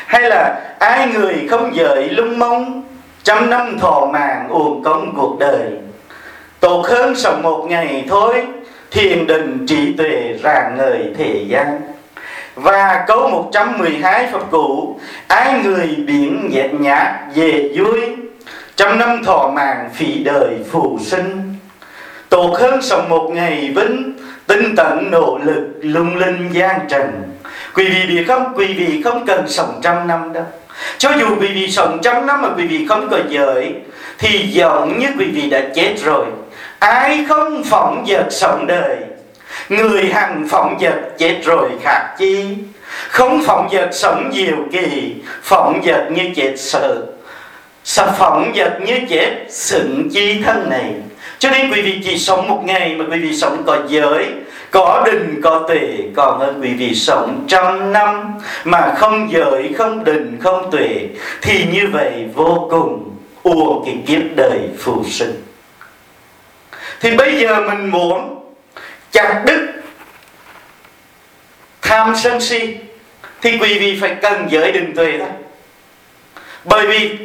Hay là ai người không giới lung mong trăm năm thọ mạng uổng công cuộc đời. Tốt hơn sống một ngày thôi, thiền định trí tuệ rạng ngời thế gian và câu 112 Phật cụ, Ai người biển nhẹ nhạt về vui, Trăm năm thọ mạng phỉ đời phù sinh. Tột hơn sống một ngày vinh, Tinh tận nỗ lực lung linh gian trần. Quý vị biết không? Quý vị không cần sống trăm năm đâu. Cho dù quý vị sống trăm năm mà quý vị không có giới, Thì giống như quý vị đã chết rồi. Ai không phỏng vật sống đời Người hằng phỏng dịch chết rồi khạc chi? Không phỏng dịch sống nhiều kỳ, Phỏng dịch như chết sợ. Sợ phỏng dịch như chết sự chi thân này? Cho nên quý vị chỉ sống một ngày mà quý vị sống có giới, có đình, có tuệ, còn hơn quý vị sống trăm năm. Mà không giới, không đình, không tuệ, thì như vậy vô cùng uổng cái kiếp đời phù sinh. Thì bây giờ mình muốn chặt đứt. Tham sân si thì quý vị phải cần giới định tuệ đó. Bởi vì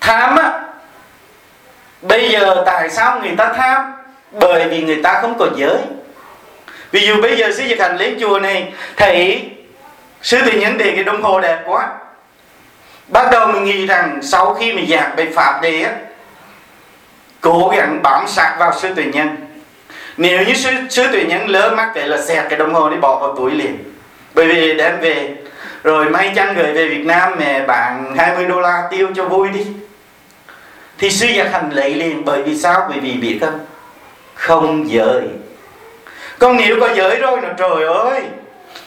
tham á, bây giờ tại sao người ta tham? Bởi vì người ta không có giới. Ví dụ bây giờ sư Diệt Hành đến chùa này, thấy sư tự nhân đề cái đồng hồ đẹp quá. Bắt đầu mình nghĩ rằng sau khi mình giảng bài pháp đề á, cố gắng bám sát vào sư tự nhân nếu như sư, sư tự nhân lỡ mắc về là xẹt cái đồng hồ đi bỏ vào túi liền. Bởi vì đem về. Rồi may chăng gửi về Việt Nam mẹ bạn 20 đô la tiêu cho vui đi. Thì sư giác hành lấy liền bởi vì sao? Quý vị biết không? Không giới. Con nếu có giới rồi nó trời ơi.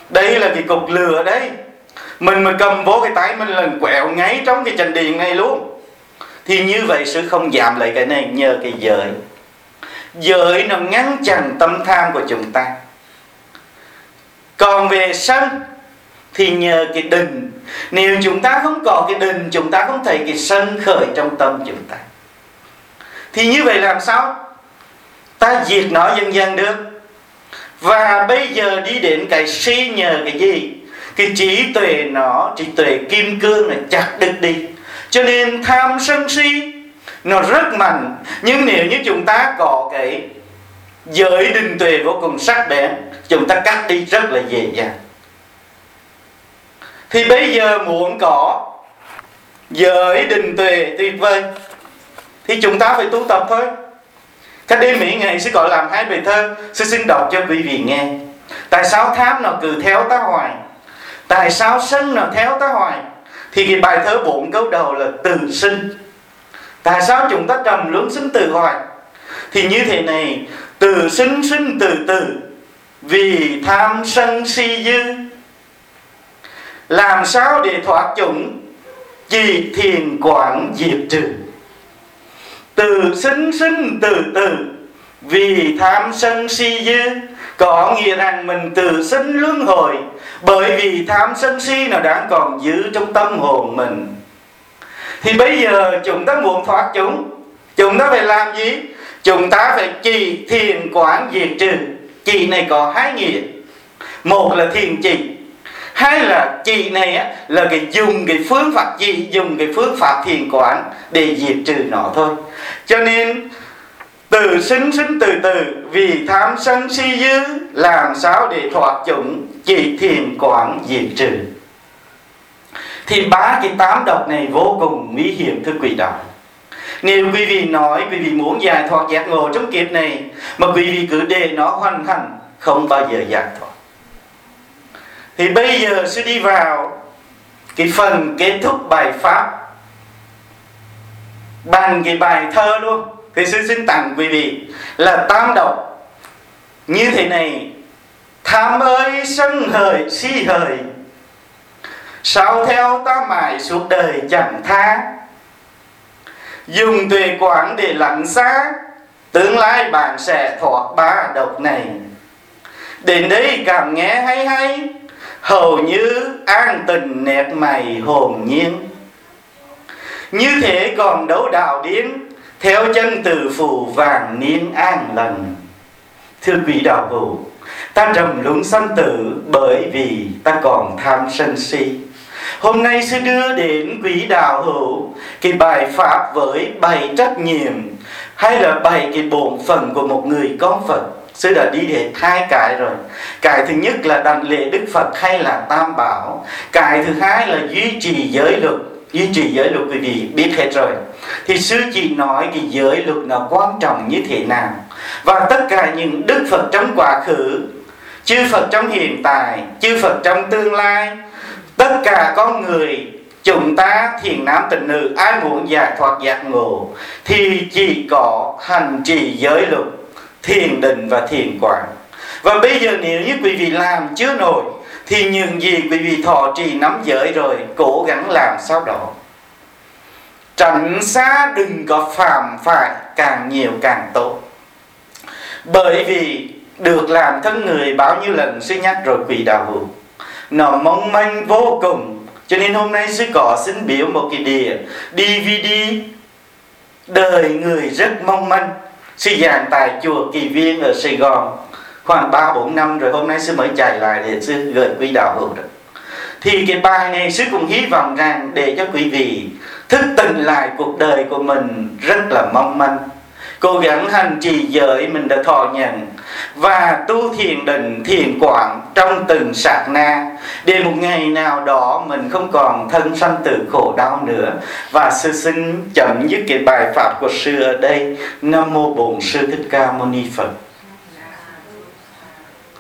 Đây là cái cục lừa đấy mình mà cầm vô cái tay mình lần quẹo ngay trong cái trần điện này luôn. Thì như vậy sư không giảm lại cái này nhờ cái giới giới nó ngăn chặn tâm tham của chúng ta. Còn về sân, thì nhờ cái định nếu chúng ta không có cái định chúng ta không thấy cái sân khởi trong tâm chúng ta. Thì như vậy làm sao? Ta diệt nó dần dần được. Và bây giờ đi đến cái si nhờ cái gì? Cái trí tuệ nó, trí tuệ kim cương là chặt đứt đi. Cho nên tham sân si nó rất mạnh. Nhưng nếu như chúng ta có cái giới định tuệ vô cùng sắc bén, chúng ta cắt đi rất là dễ dàng. Thì bây giờ muốn có giới định tuệ tuyệt vời, thì chúng ta phải tu tập thôi. Cách đêm mỹ ngày sẽ gọi làm hai bài thơ sẽ xin đọc cho quý vị nghe. Tại sao tham nó cứ theo ta hoài? Tại sao sân nó theo ta hoài? Thì cái bài thơ bốn câu đầu là từ sinh tại sao chúng ta trầm luân sinh từ gọi? Thì như thế này, từ sinh sinh từ từ vì tham sân si dư. Làm sao để thoát chúng? Chỉ thiền quảng diệt trừ. Từ sinh sinh từ từ vì tham sân si dư, có nghĩa rằng mình từ sinh luân hồi, bởi vì tham sân si nó đang còn giữ trong tâm hồn mình thì bây giờ chúng ta muốn thoát chúng. Chúng ta phải làm gì? Chúng ta phải trì thiền quán diệt trừ. Trì này có hai nghĩa. Một là thiền trì hai là trì này á, là cái dùng cái phương pháp trì dùng cái phương pháp thiền quán để diệt trừ nó thôi. Cho nên từ sinh sinh từ từ vì tham sân si dư làm sao để thoát chúng? Chỉ thiền quán diệt trừ thì ba cái tám độc này vô cùng nguy hiểm, thưa quý đạo. Nếu quý vị nói, quý vị muốn giải thoát giác ngộ trong kiếp này, mà quý vị cứ để nó hoàn thành không bao giờ giải thoát. Thì bây giờ sẽ đi vào cái phần kết thúc bài pháp. Bằng cái bài thơ luôn. Thì sư xin tặng quý vị là tam độc. Như thế này. Tham ơi, sân hời, si hời sao theo ta mãi suốt đời chẳng tha? Dùng tuệ quán để lặng xa, tương lai bạn sẽ thoát ba độc này. Đến đây cảm nghe hay hay, hầu như an tình nét mày hồn nhiên. Như thế còn đấu đạo điên, theo chân từ phù vàng niên an lành. Thưa quý đạo hữu ta trầm luống sanh tử bởi vì ta còn tham sân si hôm nay sư đưa đến quý đạo hữu, cái bài pháp với bảy trách nhiệm, hay là bảy cái bổn phận của một người con phật. Sư đã đi hết hai cái rồi. Cái thứ nhất là đảnh lễ đức phật hay là tam bảo. Cái thứ hai là duy trì giới luật. Duy trì giới luật quý vị biết hết rồi. Thì sư chỉ nói cái giới luật nó quan trọng như thế nào. Và tất cả những đức phật trong quá khứ, chư phật trong hiện tại, chư phật trong tương lai tất cả con người, chúng ta thiền nam tịnh nữ, ai muốn giải thoát giác ngộ, thì chỉ có hành trì giới luật, thiền định và thiền quán. Và bây giờ nếu như quý vị làm chưa nổi, thì những gì quý vị thọ trì nắm giới rồi, cố gắng làm sao đó. Tránh xa đừng có phạm phải, càng nhiều càng tốt. Bởi vì được làm thân người bao nhiêu lần, suy nhắc rồi quỷ đạo hữu nó mong manh vô cùng. Cho nên hôm nay sư có xin biểu một cái đĩa DVD đời người rất mong manh. Sư giảng tại chùa Kỳ Viên ở Sài Gòn. Khoảng 3 4 năm rồi hôm nay sư mới chạy lại để sư gửi quý đạo hữu được Thì cái bài này sư cũng hy vọng rằng để cho quý vị thức tỉnh lại cuộc đời của mình rất là mong manh. Cố gắng hành trì giới mình đã thọ nhận và tu thiền định, thiền quảng trong từng sạc na. Để một ngày nào đó mình không còn thân sanh tử khổ đau nữa. Và sư xin chấm dứt cái bài pháp của sư ở đây. Nam mô bổn sư thích ca mâu ni phật.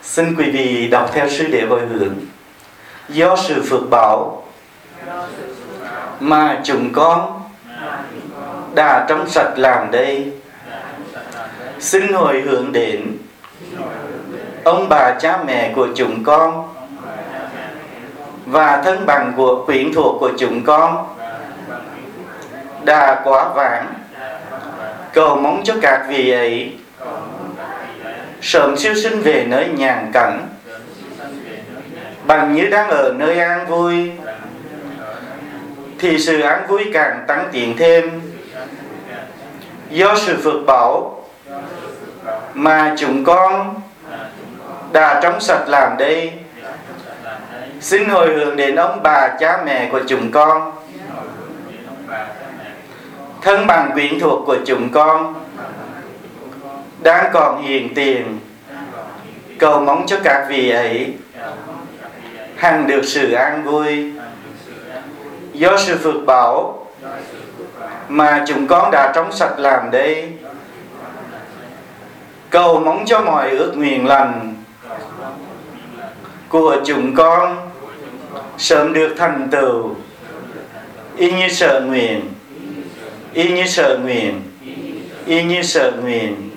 Xin quý vị đọc theo sư để bồi hướng. Do sự phước bảo mà chúng con đã trong sạch làm đây. Xin hồi hướng đến ông bà cha mẹ của chúng con và thân bằng của quyển thuộc của chúng con đã quá vãng. Cầu mong cho các vị ấy sớm siêu sinh về nơi nhàn cảnh, bằng như đang ở nơi an vui, thì sự an vui càng tăng tiến thêm. Do sự phước bảo mà chúng con đã trong sạch làm đây xin hồi hướng đến ông bà cha mẹ của chúng con. Thân bằng quyến thuộc của chúng con. Đang còn hiền tiền. Cầu mong cho các vị ấy hằng được sự an vui. Do sự phước bảo mà chúng con đã trong sạch làm đây cầu mong cho mọi ước nguyện lành của chúng con sớm được thành tựu. Y như sợ nguyện, y như sợ nguyện, y như sợ nguyện.